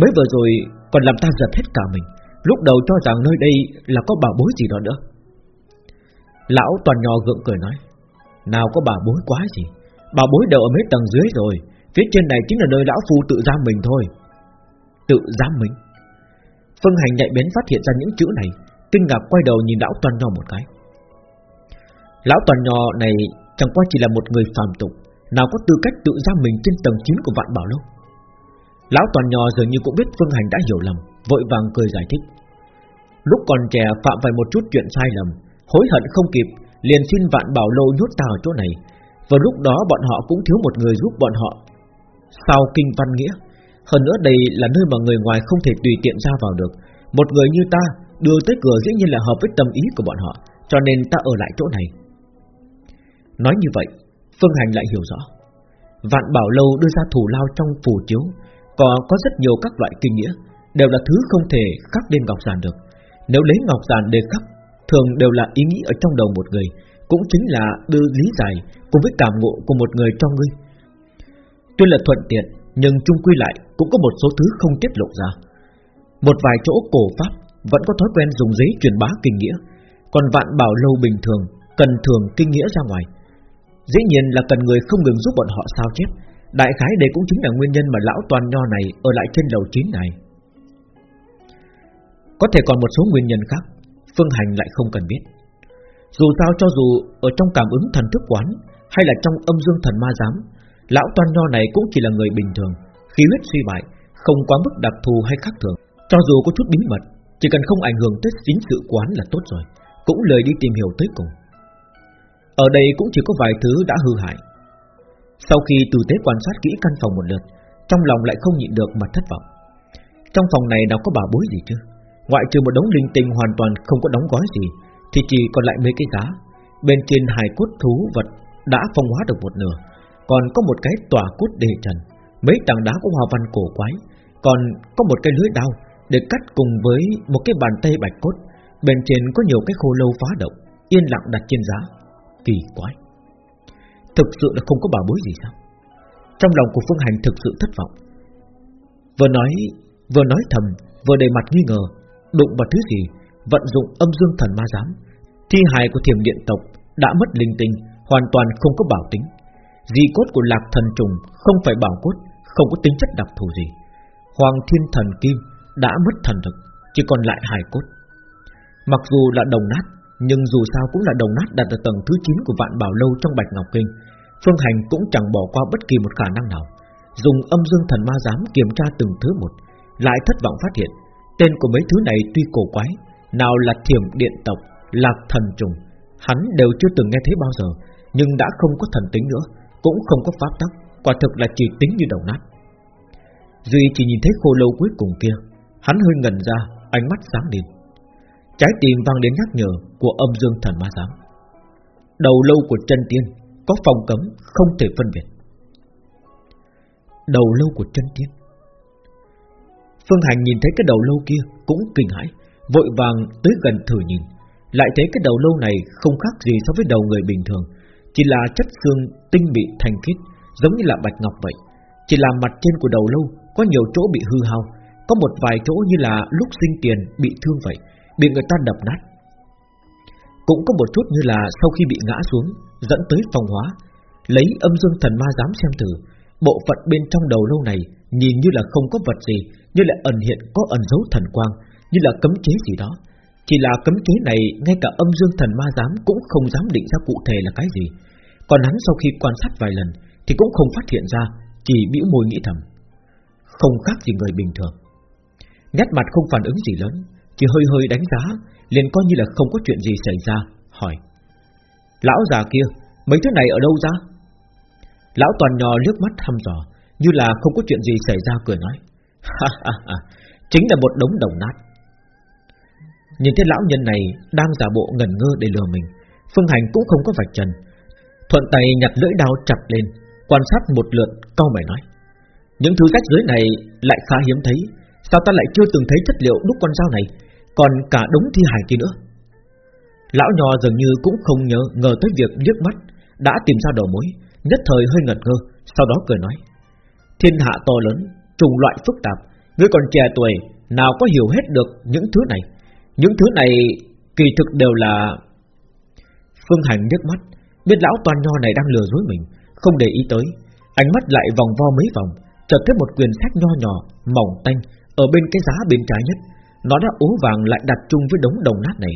Mới vừa rồi còn làm ta giật hết cả mình. Lúc đầu cho rằng nơi đây là có bảo bối gì đó nữa. Lão toàn nhỏ gượng cười nói, nào có bảo bối quá gì, bảo bối đều ở mấy tầng dưới rồi, phía trên này chính là nơi lão phu tự giam mình thôi. Tự giam mình? Phương Hành nhạy bén phát hiện ra những chữ này, kinh ngạc quay đầu nhìn lão toàn nho một cái. Lão toàn nho này chẳng qua chỉ là một người phàm tục, nào có tư cách tự giam mình trên tầng 9 của vạn bảo lâu. Lão toàn nho dường như cũng biết Phương Hành đã hiểu lầm, vội vàng cười giải thích. Lúc còn trẻ phạm phải một chút chuyện sai lầm, hối hận không kịp, liền xin vạn bảo lâu nhốt ta ở chỗ này. Và lúc đó bọn họ cũng thiếu một người giúp bọn họ. Sau kinh văn nghĩa, hơn nữa đây là nơi mà người ngoài không thể tùy tiện ra vào được. Một người như ta đưa tới cửa dĩ nhiên là hợp với tâm ý của bọn họ, cho nên ta ở lại chỗ này. Nói như vậy, Phương Hành lại hiểu rõ. Vạn Bảo Lâu đưa ra thủ lao trong phù chiếu Có có rất nhiều các loại kinh nghĩa Đều là thứ không thể khắc lên ngọc giản được Nếu lấy ngọc giản để khắc Thường đều là ý nghĩ ở trong đầu một người cũng chính là đưa lý giải Cùng với cảm ngộ của một người cho ngươi. Tuy là thuận tiện, Nhưng chung quy lại cũng có một số thứ không tiết lộ ra. Một vài chỗ cổ pháp Vẫn có thói quen dùng giấy truyền bá kinh nghĩa, Còn vạn bảo lâu bình thường, Cần thường kinh nghĩa ra ngoài. Dĩ nhiên là cần người không ngừng giúp bọn họ sao chép, Đại khái đây cũng chính là nguyên nhân mà lão toàn nho này Ở lại trên lầu chín này. Có thể còn một số nguyên nhân khác, Phương Hành lại không cần biết. Dù sao cho dù ở trong cảm ứng thần thức quán Hay là trong âm dương thần ma giám, Lão toan nho này cũng chỉ là người bình thường, Khí huyết suy bại, Không quá mức đặc thù hay khác thường. Cho dù có chút bí mật, Chỉ cần không ảnh hưởng tới chính sự quán là tốt rồi, Cũng lời đi tìm hiểu tới cùng. Ở đây cũng chỉ có vài thứ đã hư hại. Sau khi tử tế quan sát kỹ căn phòng một lượt, Trong lòng lại không nhịn được mà thất vọng. Trong phòng này nào có bảo bối gì chứ? Ngoại trừ một đống linh tinh hoàn toàn không có đóng gói gì thì chỉ còn lại mấy cái giá. Bên trên hài cốt thú vật Đã phong hóa được một nửa, Còn có một cái tòa cốt đề trần. Mấy tảng đá có hoa văn cổ quái, Còn có một cái lưới đao Để cắt cùng với một cái bàn tay bạch cốt. Bên trên có nhiều cái khô lâu phá động, Yên lặng đặt trên giá. Kỳ quái. Thực sự là không có bảo bối gì sao? Trong lòng của Phương Hành thực sự thất vọng. Vừa nói Vừa nói thầm, Vừa đầy mặt nghi ngờ, Đụng vào thứ gì? Vận dụng âm dương thần ma giám, Thi hài của thiểm điện tộc Đã mất linh tinh, Hoàn toàn không có bảo tính. Di cốt của lạc thần trùng Không phải bảo cốt, Không có tính chất đặc thù gì. Hoàng thiên thần kim Đã mất thần thực Chỉ còn lại hài cốt. Mặc dù là đồng nát, nhưng dù sao cũng là đồng nát đạt ở tầng thứ 9 của vạn bảo lâu trong Bạch Ngọc Kinh, Phương Hành cũng chẳng bỏ qua bất kỳ một khả năng nào. Dùng âm dương thần ma giám kiểm tra từng thứ một, Lại thất vọng phát hiện, Tên của mấy thứ này tuy cổ quái nào là thiểm điện tộc, lạc thần trùng Hắn đều chưa từng nghe thấy bao giờ Nhưng đã không có thần tính nữa Cũng không có pháp tắc Quả thực là chỉ tính như đầu nát. Duy chỉ nhìn thấy khô lâu cuối cùng kia Hắn hơi ngần ra Ánh mắt sáng lên. Trái tim vang đến nhắc nhở của âm dương thần ma giám. Đầu lâu của chân tiên Có phòng cấm không thể phân biệt. Đầu lâu của chân tiên. Phương Hành nhìn thấy cái đầu lâu kia Cũng kinh hãi. Vội vàng tới gần thử nhìn. Lại thấy cái đầu lâu này không khác gì so với đầu người bình thường, Chỉ là chất xương tinh bị thành khít, Giống như là bạch ngọc vậy. Chỉ là mặt trên của đầu lâu Có nhiều chỗ bị hư hao, Có một vài chỗ như là lúc sinh tiền bị thương vậy, Bị người ta đập nát. Cũng có một chút như là sau khi bị ngã xuống, Dẫn tới phong hóa. Lấy âm dương thần ma dám xem thử, Bộ phận bên trong đầu lâu này Nhìn như là không có vật gì, Như là ẩn hiện có ẩn dấu thần quang như là cấm chế gì đó. Chỉ là cấm chế này ngay cả âm dương thần ma dám Cũng không dám định ra cụ thể là cái gì. Còn hắn sau khi quan sát vài lần Thì cũng không phát hiện ra, Chỉ bĩu môi nghĩ thầm. Không khác gì người bình thường. Nét mặt không phản ứng gì lớn, chỉ hơi hơi đánh giá, liền coi như là không có chuyện gì xảy ra, Hỏi. Lão già kia, Mấy thứ này ở đâu ra? Lão toàn nhò nước mắt thăm dò, Như là không có chuyện gì xảy ra, cười nói. *laughs* Ha ha ha, Chính là một đống đồng nát. Nhìn thấy lão nhân này Đang giả bộ ngẩn ngơ để lừa mình, Phương Hành cũng không có vạch trần. Thuận tay nhặt lưỡi đao chặt lên, Quan sát một lượt câu mày nói, Những thứ rách dưới này lại khá hiếm thấy, Sao ta lại chưa từng thấy chất liệu đúc con dao này, Còn cả đống thi hài kia nữa? Lão nhò dường như cũng không nhớ, Ngờ tới việc liếc mắt, Đã tìm ra đầu mối, Nhất thời hơi ngẩn ngơ, Sau đó cười nói, Thiên hạ to lớn Trùng loại phức tạp Ngươi còn trẻ tuổi, Nào có hiểu hết được những thứ này? Những thứ này kỳ thực đều là Phương Hành nước mắt, Biết lão toàn nho này đang lừa dối mình, Không để ý tới. Ánh mắt lại vòng vo mấy vòng, Chợt thấy một quyển sách nho nhỏ, Mỏng tanh, ở bên cái giá bên trái nhất. Nó đã ố vàng lại đặt chung với đống đồng nát này.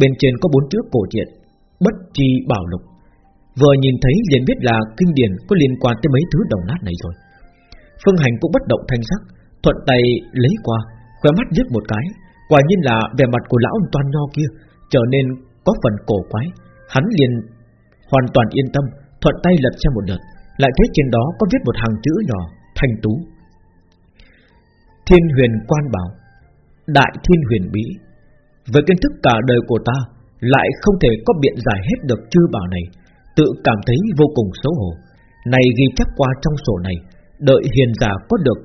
Bên trên có bốn chữ cổ truyện Bất chi bảo lục. Vừa nhìn thấy liền biết là kinh điển Có liên quan tới mấy thứ đồng nát này rồi. Phương Hành cũng bất động thanh sắc, Thuận tay lấy qua, Khóe mắt liếc một cái. Quả nhiên là vẻ mặt của lão toàn nho kia Trở nên có phần cổ quái. Hắn liền hoàn toàn yên tâm, Thuận tay lật xem một lượt, Lại thấy trên đó có viết một hàng chữ nhỏ Thành tú. Thiên huyền quan bảo, Đại thiên huyền bí, Với kiến thức cả đời của ta, Lại không thể có biện giải hết được chư bảo này, Tự cảm thấy vô cùng xấu hổ. Này ghi chắc qua trong sổ này, Đợi hiền giả có được,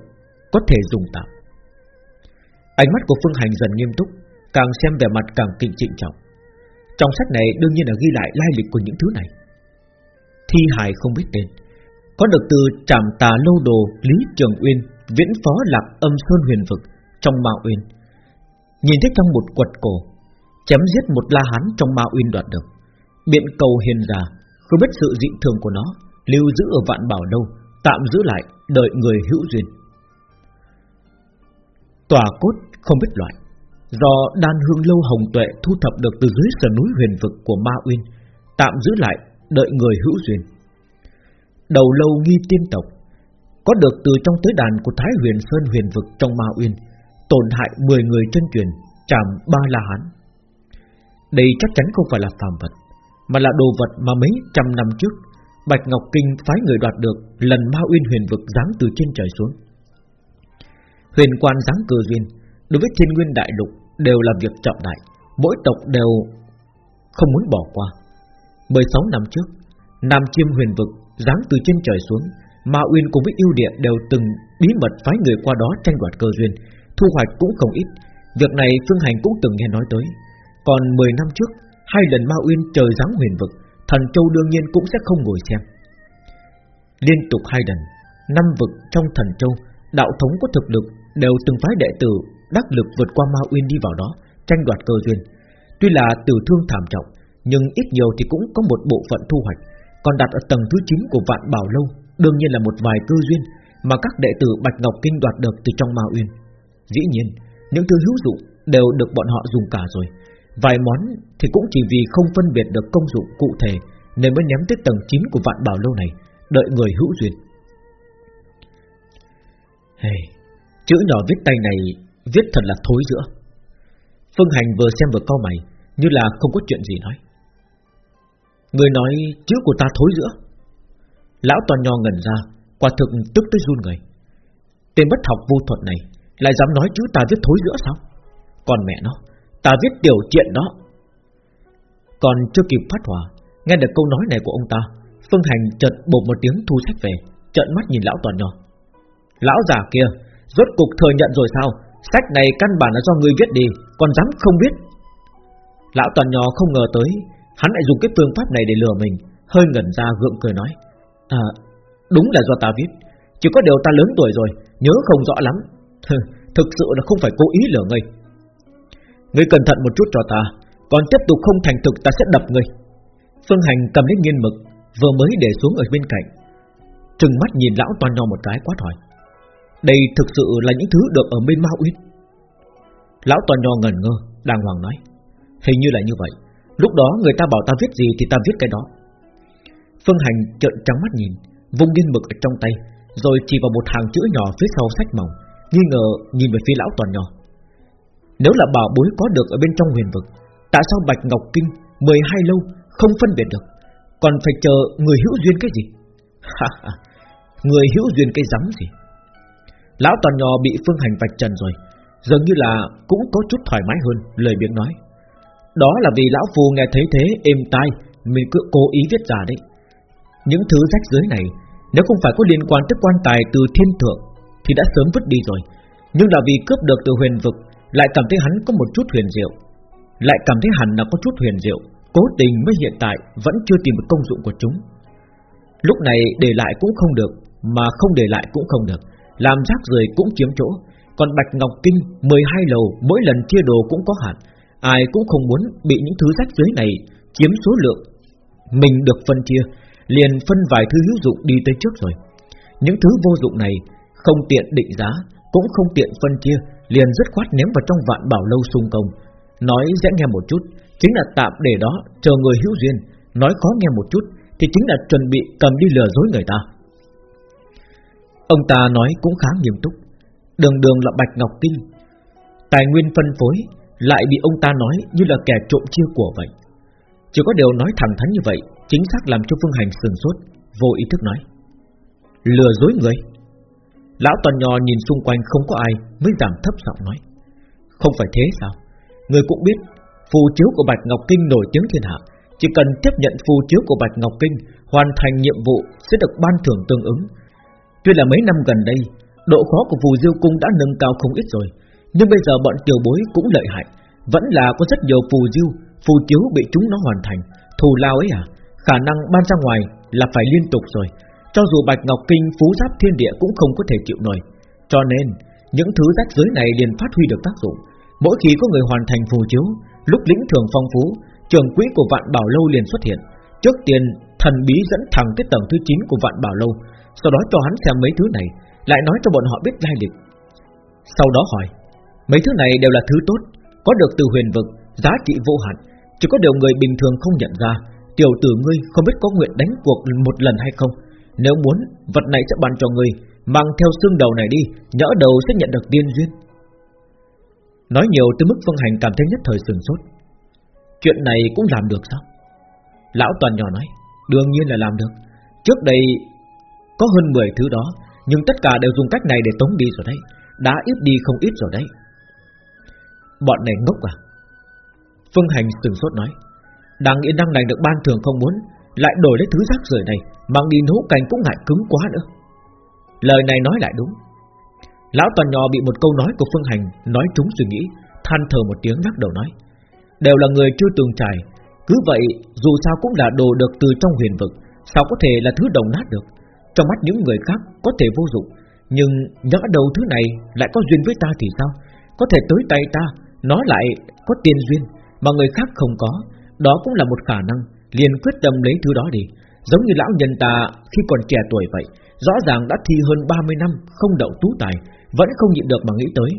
có thể dùng tạm. Ánh mắt của Phương Hành dần nghiêm túc Càng xem vẻ mặt càng kinh trịnh trọng. Trong sách này đương nhiên là ghi lại lai lịch của những thứ này. Thi hài không biết tên Có được từ trạm tà lâu đồ Lý Trường Uyên Viễn phó lạc âm sơn huyền vực Trong Ma Uyên. Nhìn thấy trong một quật cổ Chém giết một la hán trong Ma Uyên đoạt được Biện cầu hiền già Không biết sự dị thường của nó Lưu giữ ở vạn bảo đâu, Tạm giữ lại đợi người hữu duyên. Tòa cốt không biết loại. Do đan hương lâu hồng tuệ thu thập được từ dưới sườn núi huyền vực của Ma Uyên, Tạm giữ lại đợi người hữu duyên. Đầu lâu nghi tiên tộc, Có được từ trong tới đàn của Thái huyền Sơn huyền vực trong Ma Uyên, Tổn hại 10 người chân truyền, Chạm ba la hán. Đây chắc chắn không phải là phàm vật, Mà là đồ vật mà mấy trăm năm trước Bạch Ngọc Kinh phái người đoạt được Lần Ma Uyên huyền vực giáng từ trên trời xuống. Huyền quan giáng cơ duyên, Đối với thiên nguyên đại lục Đều là việc trọng đại, Mỗi tộc đều không muốn bỏ qua. 16 năm trước, Nam Chiêm huyền vực giáng từ trên trời xuống, Ma Uyên cùng với yêu địa đều từng bí mật phái người qua đó tranh đoạt cơ duyên, Thu hoạch cũng không ít. Việc này Phương Hành cũng từng nghe nói tới. Còn 10 năm trước, Hai lần Ma Uyên trời giáng huyền vực, Thần Châu đương nhiên cũng sẽ không ngồi xem. Liên tục hai lần, Năm vực trong thần Châu, Đạo thống có thực lực Đều từng phái đệ tử Đắc lực vượt qua Ma Uyên đi vào đó Tranh đoạt cơ duyên. Tuy là tử thương thảm trọng Nhưng ít nhiều thì cũng có một bộ phận thu hoạch. Còn đặt ở tầng thứ 9 của vạn bảo lâu Đương nhiên là một vài cơ duyên Mà các đệ tử Bạch Ngọc Kinh đoạt được từ trong Ma Uyên. Dĩ nhiên Những thứ hữu dụng đều được bọn họ dùng cả rồi. Vài món thì cũng chỉ vì không phân biệt được công dụng cụ thể Nên mới nhắm tới tầng 9 của vạn bảo lâu này Đợi người hữu duyên. Hey, Chữ nhỏ viết tay này Viết thật là thối giữa. Phương Hành vừa xem vừa cau mày, Như là không có chuyện gì nói. Người nói chữ của ta thối giữa. Lão toàn nho ngẩn ra, Quả thực tức tới run người. Tên bất học vô thuật này Lại dám nói chữ ta viết thối giữa sao? Còn mẹ nó, Ta viết tiểu chuyện đó. Còn chưa kịp phát hòa Nghe được câu nói này của ông ta, Phương Hành chợt bột một tiếng thu sách về, Trợn mắt nhìn lão toàn nho. Lão già kia Rốt cục thừa nhận rồi sao? Sách này căn bản là do người viết đi, Còn dám không biết? Lão toàn nhỏ không ngờ tới, Hắn lại dùng cái phương pháp này để lừa mình, Hơi ngẩn ra gượng cười nói À đúng là do ta viết. Chỉ có điều ta lớn tuổi rồi, Nhớ không rõ lắm. Thực sự là không phải cố ý lừa ngươi. Ngươi cẩn thận một chút cho ta, Còn tiếp tục không thành thực ta sẽ đập ngươi. Phương Hành cầm lấy nghiên mực, Vừa mới để xuống ở bên cạnh. Trừng mắt nhìn lão toàn nho một cái, quát hỏi đây thực sự là những thứ được ở bên Ma Uyên Lão toàn nho ngẩn ngơ, Đàng hoàng nói, Hình như là như vậy. Lúc đó người ta bảo ta viết gì thì ta viết cái đó. Phương Hành trợn trắng mắt nhìn, Vung nghiên mực ở trong tay, Rồi chỉ vào một hàng chữ nhỏ phía sau sách mỏng, Nghi ngờ nhìn về phía lão toàn nho. Nếu là bảo bối có được ở bên trong huyền vực, Tại sao Bạch Ngọc Kinh 12 lâu, không phân biệt được? Còn phải chờ người hữu duyên cái gì? *laughs* Người hữu duyên cái rắm gì? Lão toàn nhỏ bị phương hành vạch trần rồi Dường như là cũng có chút thoải mái hơn Lời biếng nói. Đó là vì lão phù nghe thấy thế êm tai Mình cứ cố ý viết ra đấy. Những thứ rách dưới này Nếu không phải có liên quan tới quan tài từ thiên thượng Thì đã sớm vứt đi rồi. Nhưng là vì cướp được từ huyền vực lại cảm thấy hắn có một chút huyền diệu, lại cảm thấy hẳn là có chút huyền diệu, cố tình mới hiện tại vẫn chưa tìm được công dụng của chúng. Lúc này để lại cũng không được, mà không để lại cũng không được, làm rác rưởi cũng chiếm chỗ. Còn Bạch Ngọc Kinh 12 lầu mỗi lần chia đồ cũng có hạn, ai cũng không muốn bị những thứ rách dưới này chiếm số lượng. Mình được phân chia, liền phân vài thứ hữu dụng đi tới trước rồi. Những thứ vô dụng này không tiện định giá, cũng không tiện phân chia, liền dứt khoát ném vào trong vạn bảo lâu sung công. Nói dễ nghe một chút, chính là tạm để đó chờ người hữu duyên. Nói khó nghe một chút, thì chính là chuẩn bị cầm đi lừa dối người ta. Ông ta nói cũng khá nghiêm túc. Đường đường là Bạch Ngọc Kinh, tài nguyên phân phối lại bị ông ta nói như là kẻ trộm chia của vậy. Chỉ có điều nói thẳng thắn như vậy, chính xác làm cho Phương Hành sừng sốt, vô ý thức nói: lừa dối người. Lão toàn nhò nhìn xung quanh không có ai Mới giảm thấp giọng nói Không phải thế sao Người cũng biết Phù chiếu của Bạch Ngọc Kinh nổi tiếng thiên hạ Chỉ cần tiếp nhận phù chiếu của Bạch Ngọc Kinh Hoàn thành nhiệm vụ sẽ được ban thưởng tương ứng Tuy là mấy năm gần đây, Độ khó của phù diêu cung đã nâng cao không ít rồi. Nhưng bây giờ bọn tiểu bối cũng lợi hại. Vẫn là có rất nhiều phù diêu, Phù chiếu bị chúng nó hoàn thành. Thù lao ấy à Khả năng ban ra ngoài là phải liên tục rồi. Cho dù Bạch Ngọc Kinh, phú giáp thiên địa cũng không có thể chịu nổi. Cho nên, Những thứ rách giới này liền phát huy được tác dụng. Mỗi khi có người hoàn thành phù chiếu Lúc lĩnh thường phong phú, Trường quỹ của vạn bảo lâu liền xuất hiện. Trước tiên thần bí dẫn thẳng tới tầng thứ 9 của vạn bảo lâu Sau đó cho hắn xem mấy thứ này Lại nói cho bọn họ biết lai lịch. Sau đó hỏi Mấy thứ này đều là thứ tốt Có được từ huyền vực, giá trị vô hạn Chỉ có điều người bình thường không nhận ra. Tiểu tử ngươi không biết có nguyện đánh cuộc một lần hay không. Nếu muốn Vật này sẽ ban cho ngươi Mang theo xương đầu này đi Nhỡ đầu sẽ nhận được tiên duyên. Nói nhiều tới mức Phương Hành cảm thấy nhất thời sừng sốt. Chuyện này cũng làm được sao? Lão toàn nhỏ nói. Đương nhiên là làm được. Trước đây, có hơn 10 thứ đó, Nhưng tất cả đều dùng cách này để tống đi rồi đấy. Đã ít đi không ít rồi đấy. Bọn này ngốc à? Phương Hành sừng sốt nói. Đang yên năng lành được ban thường không muốn, Lại đổi lấy thứ rác rưởi này Mang đi nấu canh cũng ngại cứng quá nữa. Lời này nói lại đúng. Lão toàn nhỏ bị một câu nói của Phương Hành Nói trúng suy nghĩ, Than thở một tiếng, lắc đầu nói. Đều là người chưa tường trải cứ vậy, dù sao cũng là đồ được từ trong huyền vực, Sao có thể là thứ đồng nát được? Trong mắt những người khác có thể vô dụng, Nhưng nhỡ đầu thứ này lại có duyên với ta thì sao? Có thể tới tay ta, Nó lại có tiền duyên, Mà người khác không có. Đó cũng là một khả năng, liền quyết tâm lấy thứ đó đi. Giống như lão nhân ta khi còn trẻ tuổi vậy, Rõ ràng đã thi hơn 30 năm Không đậu tú tài, Vẫn không nhịn được mà nghĩ tới.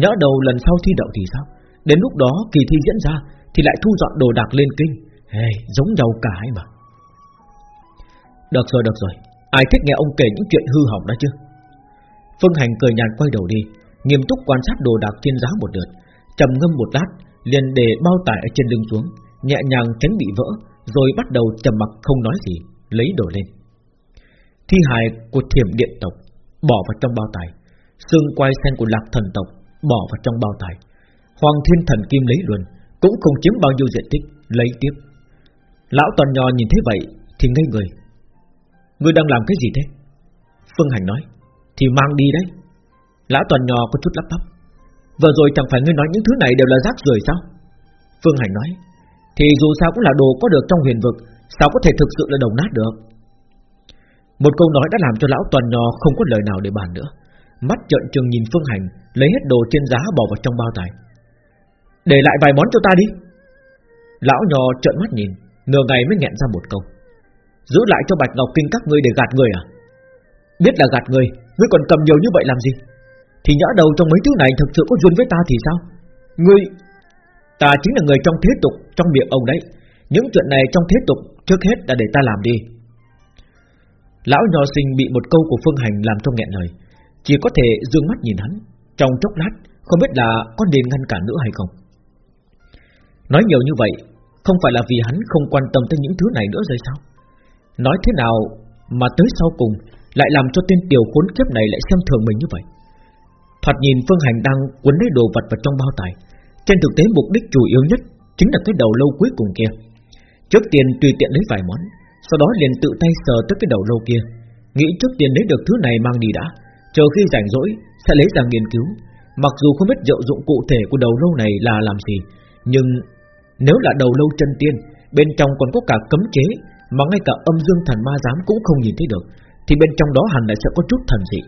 Nhỡ đầu lần sau thi đậu thì sao? Đến lúc đó kỳ thi diễn ra thì lại thu dọn đồ đạc lên kinh. Hey, Giống nhau cả ấy mà. Được rồi được rồi. Ai thích nghe ông kể những chuyện hư hỏng đó chứ? Phương Hành cười nhạt quay đầu đi Nghiêm túc quan sát đồ đạc trên giá một lượt trầm ngâm một lát liền để bao tải ở trên lưng xuống Nhẹ nhàng tránh bị vỡ Rồi bắt đầu trầm mặc không nói gì Lấy đồ lên. Thi hài của thiểm điện tộc Bỏ vào trong bao tải. Xương quay sen của lạc thần tộc Bỏ vào trong bao tải. Hoàng thiên thần kim lấy luôn cũng không chiếm bao nhiêu diện tích, Lấy tiếp. Lão toàn nho nhìn thấy vậy Thì ngây người. Ngươi đang làm cái gì thế? Phương Hành nói, Thì mang đi đấy. Lão toàn nho có chút lắp bắp. Vừa rồi chẳng phải ngươi nói những thứ này đều là rác rưởi sao? Phương Hành nói, Thì dù sao cũng là đồ có được trong huyền vực, Sao có thể thực sự là đồng nát được? Một câu nói đã làm cho lão toàn nho Không có lời nào để bàn nữa. Mắt trợn trừng nhìn Phương Hành, Lấy hết đồ trên giá bỏ vào trong bao tài để lại vài món cho ta đi. Lão nhò trợn mắt nhìn Nửa ngày mới nghẹn ra một câu. Giữ lại cho Bạch Ngọc Kinh các ngươi để gạt người à? Biết là gạt người, Ngươi còn cầm nhiều như vậy làm gì? Thì nhỡ đầu trong mấy thứ này thực sự có duyên với ta thì sao? Ngươi, Ta chính là người trong thế tục, Trong miệng ông đấy. Những chuyện này trong thế tục Trước hết là để ta làm đi. Lão nhò sinh bị một câu của Phương Hành làm cho nghẹn lời. Chỉ có thể dương mắt nhìn hắn, Trong chốc lát, Không biết là có nên ngăn cản nữa hay không. Nói nhiều như vậy, Không phải là vì hắn không quan tâm tới những thứ này nữa rồi sao? Nói thế nào Mà tới sau cùng Lại làm cho tên tiểu khốn kiếp này lại xem thường mình như vậy? Thoạt nhìn Phương Hành đang cuốn lấy đồ vật vào trong bao tải. Trên thực tế mục đích chủ yếu nhất Chính là cái đầu lâu cuối cùng kia. Trước tiên tùy tiện lấy vài món, Sau đó liền tự tay sờ tới cái đầu lâu kia. Nghĩ trước tiên lấy được thứ này mang đi đã, Chờ khi rảnh rỗi Sẽ lấy ra nghiên cứu. Mặc dù không biết dụng cụ thể của đầu lâu này là làm gì, Nhưng nếu là đầu lâu chân tiên, Bên trong còn có cả cấm chế, Mà ngay cả âm dương thần ma giám cũng không nhìn thấy được, Thì bên trong đó hẳn là sẽ có chút thần dị.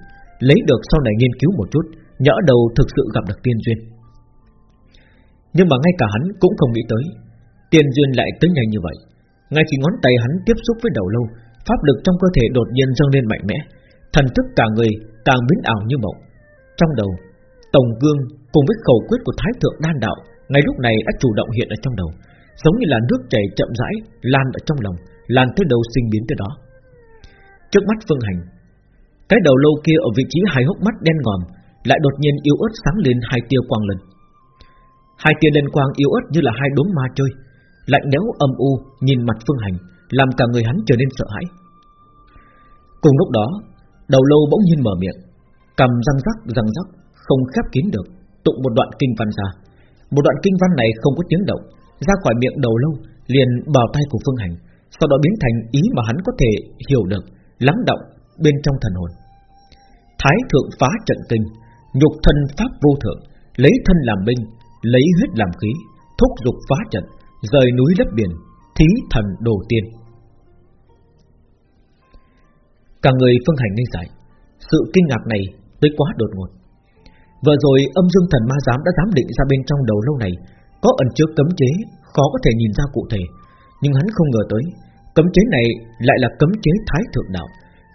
Lấy được sau này nghiên cứu một chút, Nhỡ đầu thực sự gặp được tiên duyên. Nhưng mà ngay cả hắn cũng không nghĩ tới, Tiên duyên lại tới nhanh như vậy. Ngay khi ngón tay hắn tiếp xúc với đầu lâu, Pháp lực trong cơ thể đột nhiên dâng lên mạnh mẽ, Thần thức cả người càng biến ảo như mộng. Trong đầu Tổng gương cùng với khẩu quyết của Thái Thượng Đan Đạo ngay lúc này đã chủ động hiện ở trong đầu, giống như là nước chảy chậm rãi lan ở trong lòng, lan tới đầu sinh biến tới đó. Trước mắt Phương Hành, cái đầu lâu kia ở vị trí hai hốc mắt đen ngòm lại đột nhiên yếu ớt sáng lên hai tia quang lần. Hai tia lên quang yếu ớt như là hai đốm ma chơi, lạnh lẽo âm u nhìn mặt Phương Hành, làm cả người hắn trở nên sợ hãi. Cùng lúc đó, đầu lâu bỗng nhiên mở miệng, cầm răng rắc răng rắc không khép kín được, tụng một đoạn kinh văn ra một đoạn kinh văn này không có tiếng động, Ra khỏi miệng đầu lâu, Liền vào tay của Phương Hành, Sau đó biến thành ý mà hắn có thể hiểu được, Lắng động bên trong thần hồn. Thái thượng phá trận kinh, Nhục thân pháp vô thượng, Lấy thân làm binh, Lấy huyết làm khí, Thúc dục phá trận, Rời núi lấp biển, Thí thần đồ tiên. Cả người phương hành nên giải Sự kinh ngạc này tới quá đột ngột. Vừa rồi âm dương thần ma giám đã dám định ra bên trong đầu lâu này. Có ẩn chứa cấm chế, Khó có thể nhìn ra cụ thể. Nhưng hắn không ngờ tới, Cấm chế này lại là cấm chế thái thượng đạo.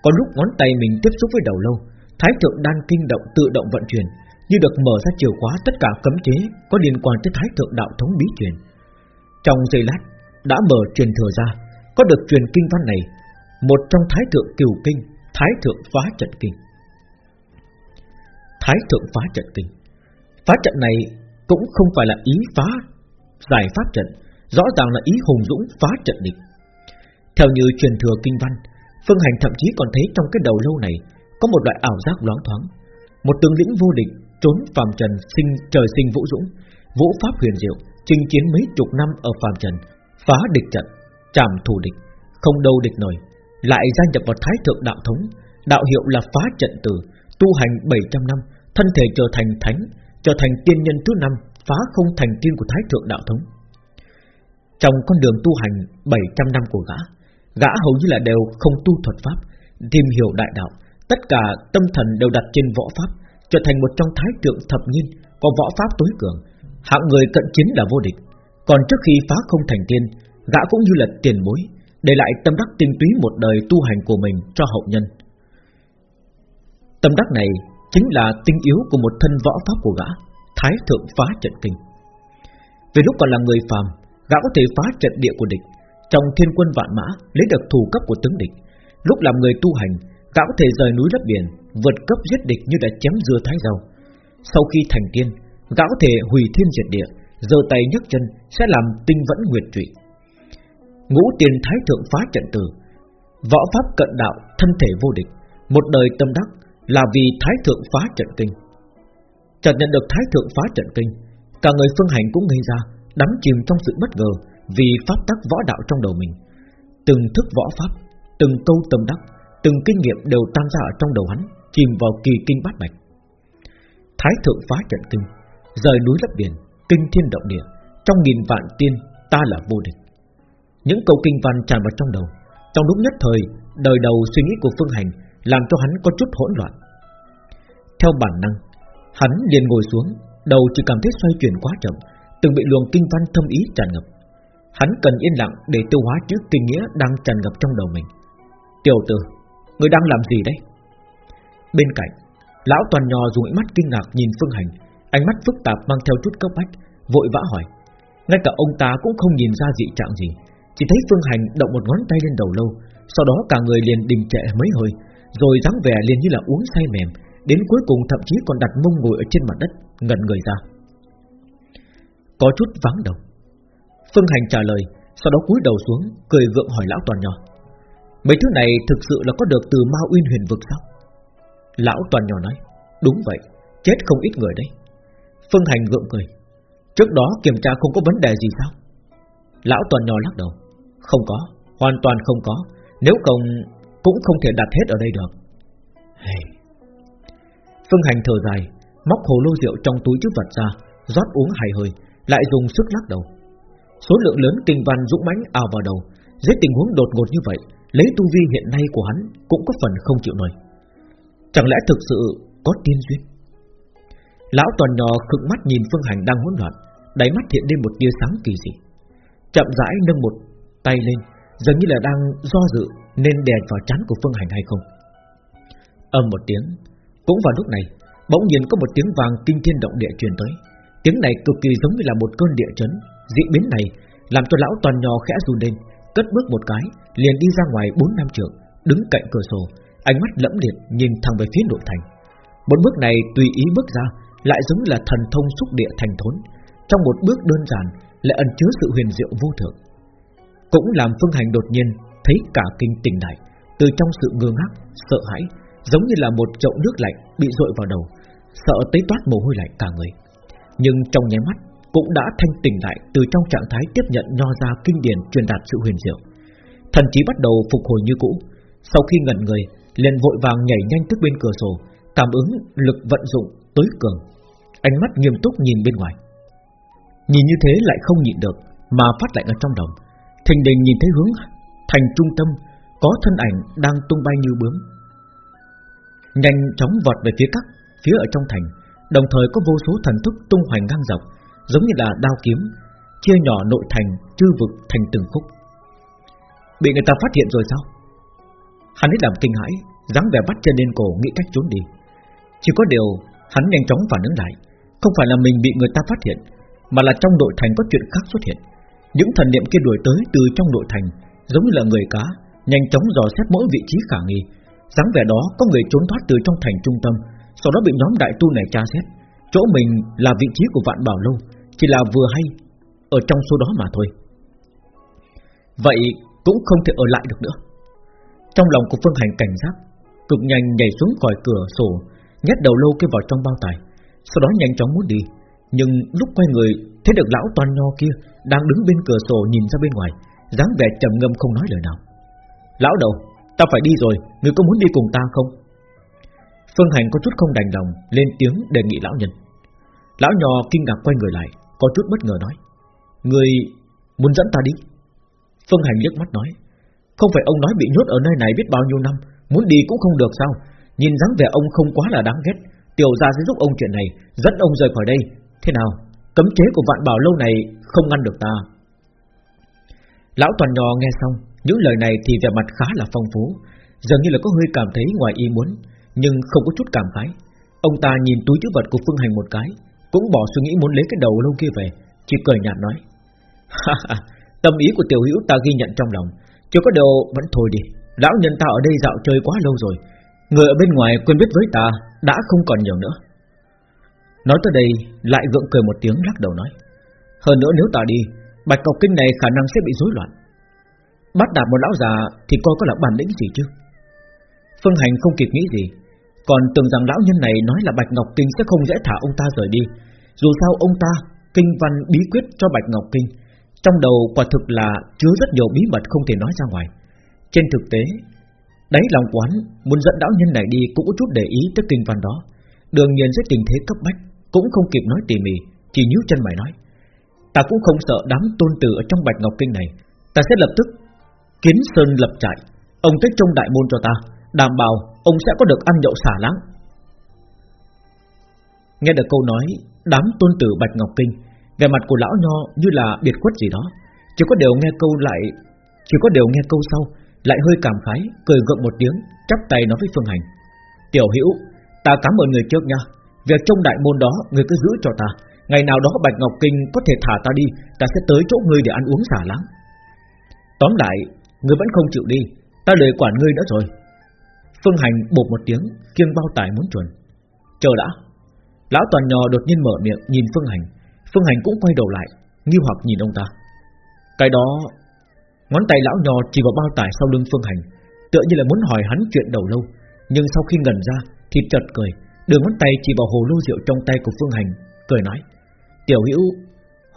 Có lúc ngón tay mình tiếp xúc với đầu lâu, Thái thượng đan kinh động tự động vận chuyển, Như được mở ra chìa khóa tất cả cấm chế Có liên quan tới thái thượng đạo thống bí truyền. Trong giây lát, Đã mở truyền thừa ra, Có được truyền kinh văn này, Một trong thái thượng kiều kinh, Thái thượng phá trận kinh. Thái thượng phá trận kinh. Phá trận này cũng không phải là ý phá, Giải pháp trận, Rõ ràng là ý hùng dũng phá trận địch. Theo như truyền thừa kinh văn, Phương Hành thậm chí còn thấy trong cái đầu lâu này Có một loại ảo giác loáng thoáng. Một tướng lĩnh vô địch Trốn phàm trần sinh, trời sinh vũ dũng, Vũ pháp huyền diệu, Chinh chiến mấy chục năm ở phàm trần, Phá địch trận, Trảm thù địch, Không đâu địch nổi. Lại gia nhập vào thái thượng đạo thống, Đạo hiệu là phá trận tử, Tu hành 700 năm Thân thể trở thành thánh, Trở thành tiên nhân thứ năm, Phá không thành tiên của thái thượng đạo thống. Trong con đường tu hành 700 năm của gã Gã hầu như là đều không tu thuật pháp, Tìm hiểu đại đạo. Tất cả tâm thần đều đặt trên võ pháp, Trở thành một trong thái thượng thập nhiên Có võ pháp tối cường. Hạng người cận chiến là vô địch. Còn trước khi phá không thành tiên, Gã cũng như là tiền bối, Để lại tâm đắc tinh túy một đời tu hành của mình cho hậu nhân. Tâm đắc này chính là tinh yếu của một thân võ pháp của gã, Thái thượng phá trận kinh. Về lúc còn là người phàm, gã có thể phá trận địa của địch, trong thiên quân vạn mã lấy được thủ cấp của tướng địch. Lúc làm người tu hành, gã có thể rời núi lấp biển, vượt cấp giết địch như đã chém dưa thái rau. Sau khi thành tiên, gã có thể hủy thiên diệt địa, giơ tay nhấc chân sẽ làm tinh vẫn nguyệt trụy. Ngũ tiền thái thượng phá trận tử, võ pháp cận đạo, thân thể vô địch, một đời tâm đắc là vì Thái Thượng phá trận kinh. Chợt nhận được Thái Thượng phá trận kinh, cả người phương hành cũng ngây ra, đắm chìm trong sự bất ngờ vì pháp tắc võ đạo trong đầu mình. Từng thức võ pháp, từng câu tâm đắc, từng kinh nghiệm đều tan ra ở trong đầu hắn, chìm vào kỳ kinh bát mạch Thái Thượng phá trận kinh, rời núi lấp biển, kinh thiên động địa, trong nghìn vạn tiên ta là vô địch. Những câu kinh văn tràn vào trong đầu, trong lúc nhất thời, đời đầu suy nghĩ của Phương Hành làm cho hắn có chút hỗn loạn. Theo bản năng, hắn liền ngồi xuống, đầu chỉ cảm thấy xoay chuyển quá chậm, từng bị luồng kinh văn thâm ý tràn ngập. Hắn cần yên lặng để tiêu hóa chữ kinh nghĩa đang tràn ngập trong đầu mình. Tiểu tử, người đang làm gì đấy? Bên cạnh, lão toàn nhò dùng ánh mắt kinh ngạc nhìn Phương Hành, ánh mắt phức tạp mang theo chút cấp bách, vội vã hỏi. Ngay cả ông ta cũng không nhìn ra dị trạng gì, chỉ thấy Phương Hành động một ngón tay lên đầu lâu, sau đó cả người liền đình trệ mấy hơi, rồi dáng vẻ liền như là uống say mềm, Đến cuối cùng thậm chí còn đặt mông ngồi ở trên mặt đất, Ngẩn người ra. Có chút vắng đầu. Phương Hành trả lời, Sau đó cúi đầu xuống, Cười gượng hỏi lão toàn nhỏ. Mấy thứ này thực sự là có được từ Ma Uyên huyền vực sao? Lão toàn nhỏ nói, Đúng vậy, Chết không ít người đấy. Phương Hành gượng cười, Trước đó kiểm tra không có vấn đề gì sao? Lão toàn nhỏ lắc đầu, Không có, Hoàn toàn không có. Nếu không cũng không thể đặt hết ở đây được. Hey. Phương Hành thở dài, móc hồ lô rượu trong túi trước vật ra, rót uống hài hơi, lại dùng sức lắc đầu. Số lượng lớn kinh văn dũng mãnh ào vào đầu, dưới tình huống đột ngột như vậy, lấy tu vi hiện nay của hắn cũng có phần không chịu nổi. Chẳng lẽ thực sự có tiên duyên? Lão toàn nhỏ khựng mắt nhìn Phương Hành đang hỗn loạn, đáy mắt hiện lên một tia sáng kỳ dị. Chậm rãi nâng một tay lên, dường như là đang do dự nên đè vào chán của Phương Hành hay không. Âm một tiếng, cũng vào lúc này, bỗng nhiên có một tiếng vàng kinh thiên động địa truyền tới. Tiếng này cực kỳ giống như là một cơn địa chấn, dị biến này làm cho lão toàn nhò khẽ run lên, cất bước một cái, liền đi ra ngoài bốn năm trượng, đứng cạnh cửa sổ, ánh mắt lẫm liệt nhìn thẳng về phía nội thành. Một bước này tùy ý bước ra, lại giống là thần thông xúc địa thành thốn, trong một bước đơn giản lại ẩn chứa sự huyền diệu vô thượng. Cũng làm phương hành đột nhiên thấy cả kinh tỉnh lại, từ trong sự ngơ ngác, sợ hãi, giống như là một chậu nước lạnh bị dội vào đầu, sợ tới toát mồ hôi lạnh cả người. Nhưng trong nháy mắt cũng đã thanh tỉnh lại từ trong trạng thái tiếp nhận nho ra kinh điển truyền đạt sự huyền diệu. Thần trí bắt đầu phục hồi như cũ, sau khi ngẩn người, liền vội vàng nhảy nhanh tức bên cửa sổ, cảm ứng lực vận dụng tối cường Ánh mắt nghiêm túc nhìn bên ngoài Nhìn như thế lại không nhịn được Mà phát lạnh ở trong đồng Thình đình nhìn thấy hướng thành trung tâm, Có thân ảnh đang tung bay như bướm. Nhanh chóng vọt về phía các, Phía ở trong thành, Đồng thời có vô số thần thức tung hoành ngang dọc, Giống như là đao kiếm, Chia nhỏ nội thành, chư vực thành từng khúc. Bị người ta phát hiện rồi sao? Hắn ấy làm kinh hãi, dáng vẻ bắt chân lên cổ, nghĩ cách trốn đi. Chỉ có điều, Hắn nhanh chóng phản ứng lại, Không phải là mình bị người ta phát hiện, Mà là trong nội thành có chuyện khác xuất hiện. Những thần niệm kia đuổi tới từ trong nội thành, Giống như là người cá, Nhanh chóng dò xét mỗi vị trí khả nghi. Dáng vẻ đó có người trốn thoát từ trong thành trung tâm, Sau đó bị nhóm đại tu này tra xét. Chỗ mình là vị trí của vạn bảo lâu, Chỉ là vừa hay Ở trong số đó mà thôi. Vậy cũng không thể ở lại được nữa. Trong lòng của Phương Hành cảnh giác, Cực nhanh nhảy xuống khỏi cửa sổ, Nhét đầu lâu kia vào trong bao tài Sau đó nhanh chóng muốn đi, Nhưng lúc quay người thấy được lão toàn nho kia Đang đứng bên cửa sổ nhìn ra bên ngoài, dáng vẻ trầm ngâm không nói lời nào. Lão đầu, Ta phải đi rồi, Người có muốn đi cùng ta không? Phương Hành có chút không đành lòng, Lên tiếng đề nghị lão nhân. Lão nhỏ kinh ngạc quay người lại, Có chút bất ngờ nói, Người muốn dẫn ta đi? Phương Hành liếc mắt nói, Không phải ông nói bị nhốt ở nơi này biết bao nhiêu năm, Muốn đi cũng không được sao? Nhìn dáng vẻ ông không quá là đáng ghét, Tiểu gia sẽ giúp ông chuyện này, Dẫn ông rời khỏi đây. Thế nào? Cấm chế của vạn bảo lâu này không ngăn được ta. Lão toàn nhỏ nghe xong, Những lời này thì vẻ mặt khá là phong phú. Dường như là có hơi cảm thấy ngoài ý muốn, Nhưng không có chút cảm khái. Ông ta nhìn túi chữ vật của Phương Hành một cái, Cũng bỏ suy nghĩ muốn lấy cái đầu lâu kia về, Chỉ cười nhạt nói. Ha ha, Tâm ý của tiểu hữu ta ghi nhận trong lòng. Chưa có điều vẫn thôi đi. Lão nhân ta ở đây dạo chơi quá lâu rồi, Người ở bên ngoài quên biết với ta Đã không còn nhiều nữa. Nói tới đây, lại gượng cười một tiếng lắc đầu nói, Hơn nữa nếu ta đi, Bạch Ngọc Kinh này khả năng sẽ bị rối loạn. Bắt đạt một lão già Thì coi có là bản lĩnh gì chứ? Phương Hành không kịp nghĩ gì, Còn tưởng rằng lão nhân này nói là Bạch Ngọc Kinh Sẽ không dễ thả ông ta rời đi. Dù sao ông ta kinh văn bí quyết cho Bạch Ngọc Kinh, Trong đầu quả thực là chứa rất nhiều bí mật không thể nói ra ngoài. Trên thực tế, Đáy lòng quán muốn dẫn lão nhân này đi Cũng có chút để ý tới kinh văn đó. Đương nhiên sẽ tình thế cấp bách. Cũng không kịp nói tỉ mỉ, Chỉ nhíu chân mày nói, Ta cũng không sợ đám tôn tử ở trong Bạch Ngọc Kinh này. Ta sẽ lập tức Kiến Sơn lập trại, Ông tới trong đại môn cho ta, Đảm bảo ông sẽ có được ăn nhậu xả láng. Nghe được câu nói, Đám tôn tử Bạch Ngọc Kinh Về mặt của lão nho như là biệt khuất gì đó, Chỉ có điều nghe câu lại, Chỉ có điều nghe câu sau, Lại hơi cảm khái, Cười gượng một tiếng, Chắp tay nói với Phương Hành, Tiểu hữu, Ta cảm ơn người trước nha. Việc trong đại môn đó, Người cứ giữ cho ta. Ngày nào đó Bạch Ngọc Kinh có thể thả ta đi, Ta sẽ tới chỗ ngươi để ăn uống xả láng. Tóm lại, Ngươi vẫn không chịu đi. Ta lời quản ngươi đã rồi. Phương Hành bột một tiếng Kiêng bao tải muốn chuẩn Chờ đã. Lão toàn nhò đột nhiên mở miệng nhìn Phương Hành. Phương Hành cũng quay đầu lại, Nghi hoặc nhìn ông ta. Cái đó, Ngón tay lão nhò chỉ vào bao tải sau lưng Phương Hành, Tựa như là muốn hỏi hắn chuyện đầu lâu. Nhưng sau khi ngẩn ra, Thì chợt cười. Đường ngón tay chỉ vào hồ lô rượu trong tay của Phương Hành, Cười nói, Tiểu hữu,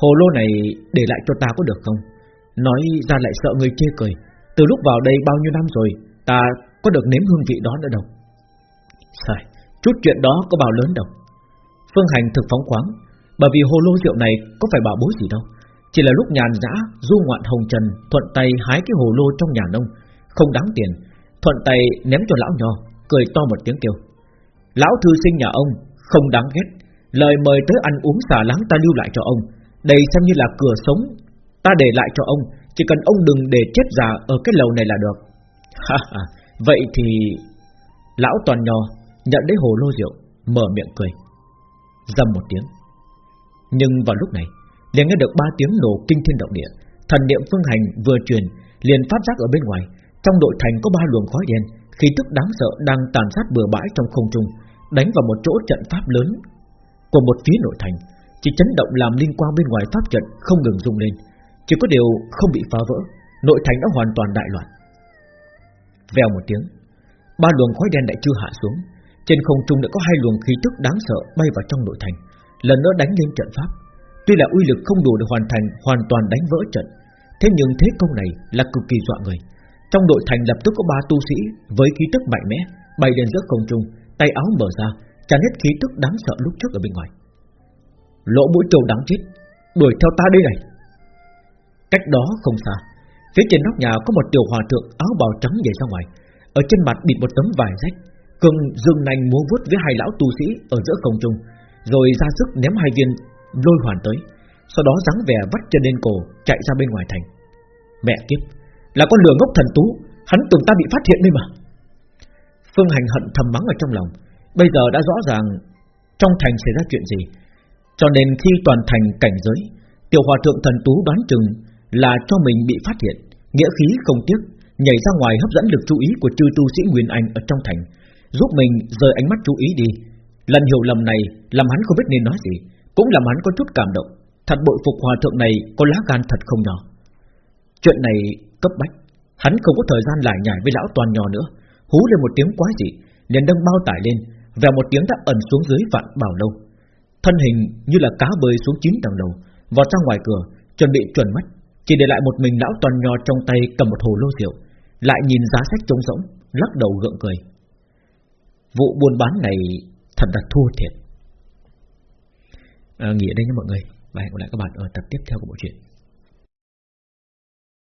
Hồ lô này để lại cho ta có được không? Nói ra lại sợ người chê cười, Từ lúc vào đây bao nhiêu năm rồi, Ta có được nếm hương vị đó nữa đâu. Sai, Chút chuyện đó có bao lớn đâu. Phương Hành thực phóng khoáng, Bởi vì hồ lô rượu này có phải bảo bối gì đâu. Chỉ là lúc nhàn dã Du ngoạn hồng trần, Thuận tay hái cái hồ lô trong nhà nông, Không đáng tiền, Thuận tay ném cho lão nho, Cười to một tiếng kêu Lão thư sinh nhà ông, Không đáng ghét. Lời mời tới ăn uống xả láng ta lưu lại cho ông. Đây xem như là cửa sống. Ta để lại cho ông, Chỉ cần ông đừng để chết già ở cái lầu này là được. *laughs* Ha ha, Vậy thì Lão toàn nho nhận lấy hồ lô rượu, Mở miệng cười. Dầm một tiếng. Nhưng vào lúc này, liền nghe được ba tiếng nổ kinh thiên động địa. Thần niệm phương hành vừa truyền, liền phát giác ở bên ngoài, Trong đội thành có ba luồng khói đen. Khí tức đáng sợ đang tàn sát bừa bãi trong không trung, Đánh vào một chỗ trận pháp lớn Của một phía nội thành, Chỉ chấn động làm liên quan bên ngoài pháp trận Không ngừng rung lên, Chỉ có điều không bị phá vỡ, Nội thành đã hoàn toàn đại loạn. Vèo một tiếng, Ba luồng khói đen đại chưa hạ xuống, Trên không trung đã có hai luồng khí tức đáng sợ Bay vào trong nội thành, Lần nữa đánh lên trận pháp. Tuy là uy lực không đủ để hoàn thành hoàn toàn đánh vỡ trận, Thế nhưng thế công này là cực kỳ dọa người. Trong đội thành lập tức có ba tu sĩ, Với khí tức mạnh mẽ, Bay lên giữa không trung, Tay áo mở ra, Tràn hết khí tức đáng sợ lúc trước ở bên ngoài. Lỗ mũi trâu đáng chết, Đuổi theo ta đây này! Cách đó không xa, Phía trên nóc nhà có một tiểu hòa thượng áo bào trắng nhảy ra ngoài, Ở trên mặt bịt một tấm vải rách, Cường dương nành múa vuốt với hai lão tu sĩ Ở giữa không trung, Rồi ra sức ném hai viên lôi hoàn tới, Sau đó dáng vẻ vắt chân lên cổ, Chạy ra bên ngoài thành. Mẹ kiếp là con lừa ngốc thần tú, Hắn tưởng ta bị phát hiện đây mà. Phương Hành hận thầm mắng ở trong lòng, Bây giờ đã rõ ràng Trong thành xảy ra chuyện gì. Cho nên khi toàn thành cảnh giới, Tiểu hòa thượng thần tú đoán chừng Là cho mình bị phát hiện, Nghĩa khí không tiếc, Nhảy ra ngoài hấp dẫn lực chú ý của chư tu sĩ Nguyên Anh ở trong thành, Giúp mình rời ánh mắt chú ý đi. Lần hiểu lầm này, Làm hắn không biết nên nói gì, Cũng làm hắn có chút cảm động. Thật bội phục hòa thượng này có lá gan thật không nhỏ. Chuyện này cấp bách. Hắn không có thời gian lại nhảy với lão toàn nhỏ nữa. Hú lên một tiếng quái dị liền đâm bao tải lên Và một tiếng đã ẩn xuống dưới vạn bảo lâu. Thân hình như là cá bơi xuống chín tầng lầu Vọt ra ngoài cửa Chuẩn bị chuẩn mắt Chỉ để lại một mình lão toàn nho trong tay cầm một hồ lô rượu Lại nhìn giá sách trống rỗng Lắc đầu gượng cười. Vụ buôn bán này thật là thua thiệt. À, Nghỉ ở đây nha mọi người. Và hẹn gặp lại các bạn ở tập tiếp theo của bộ truyện.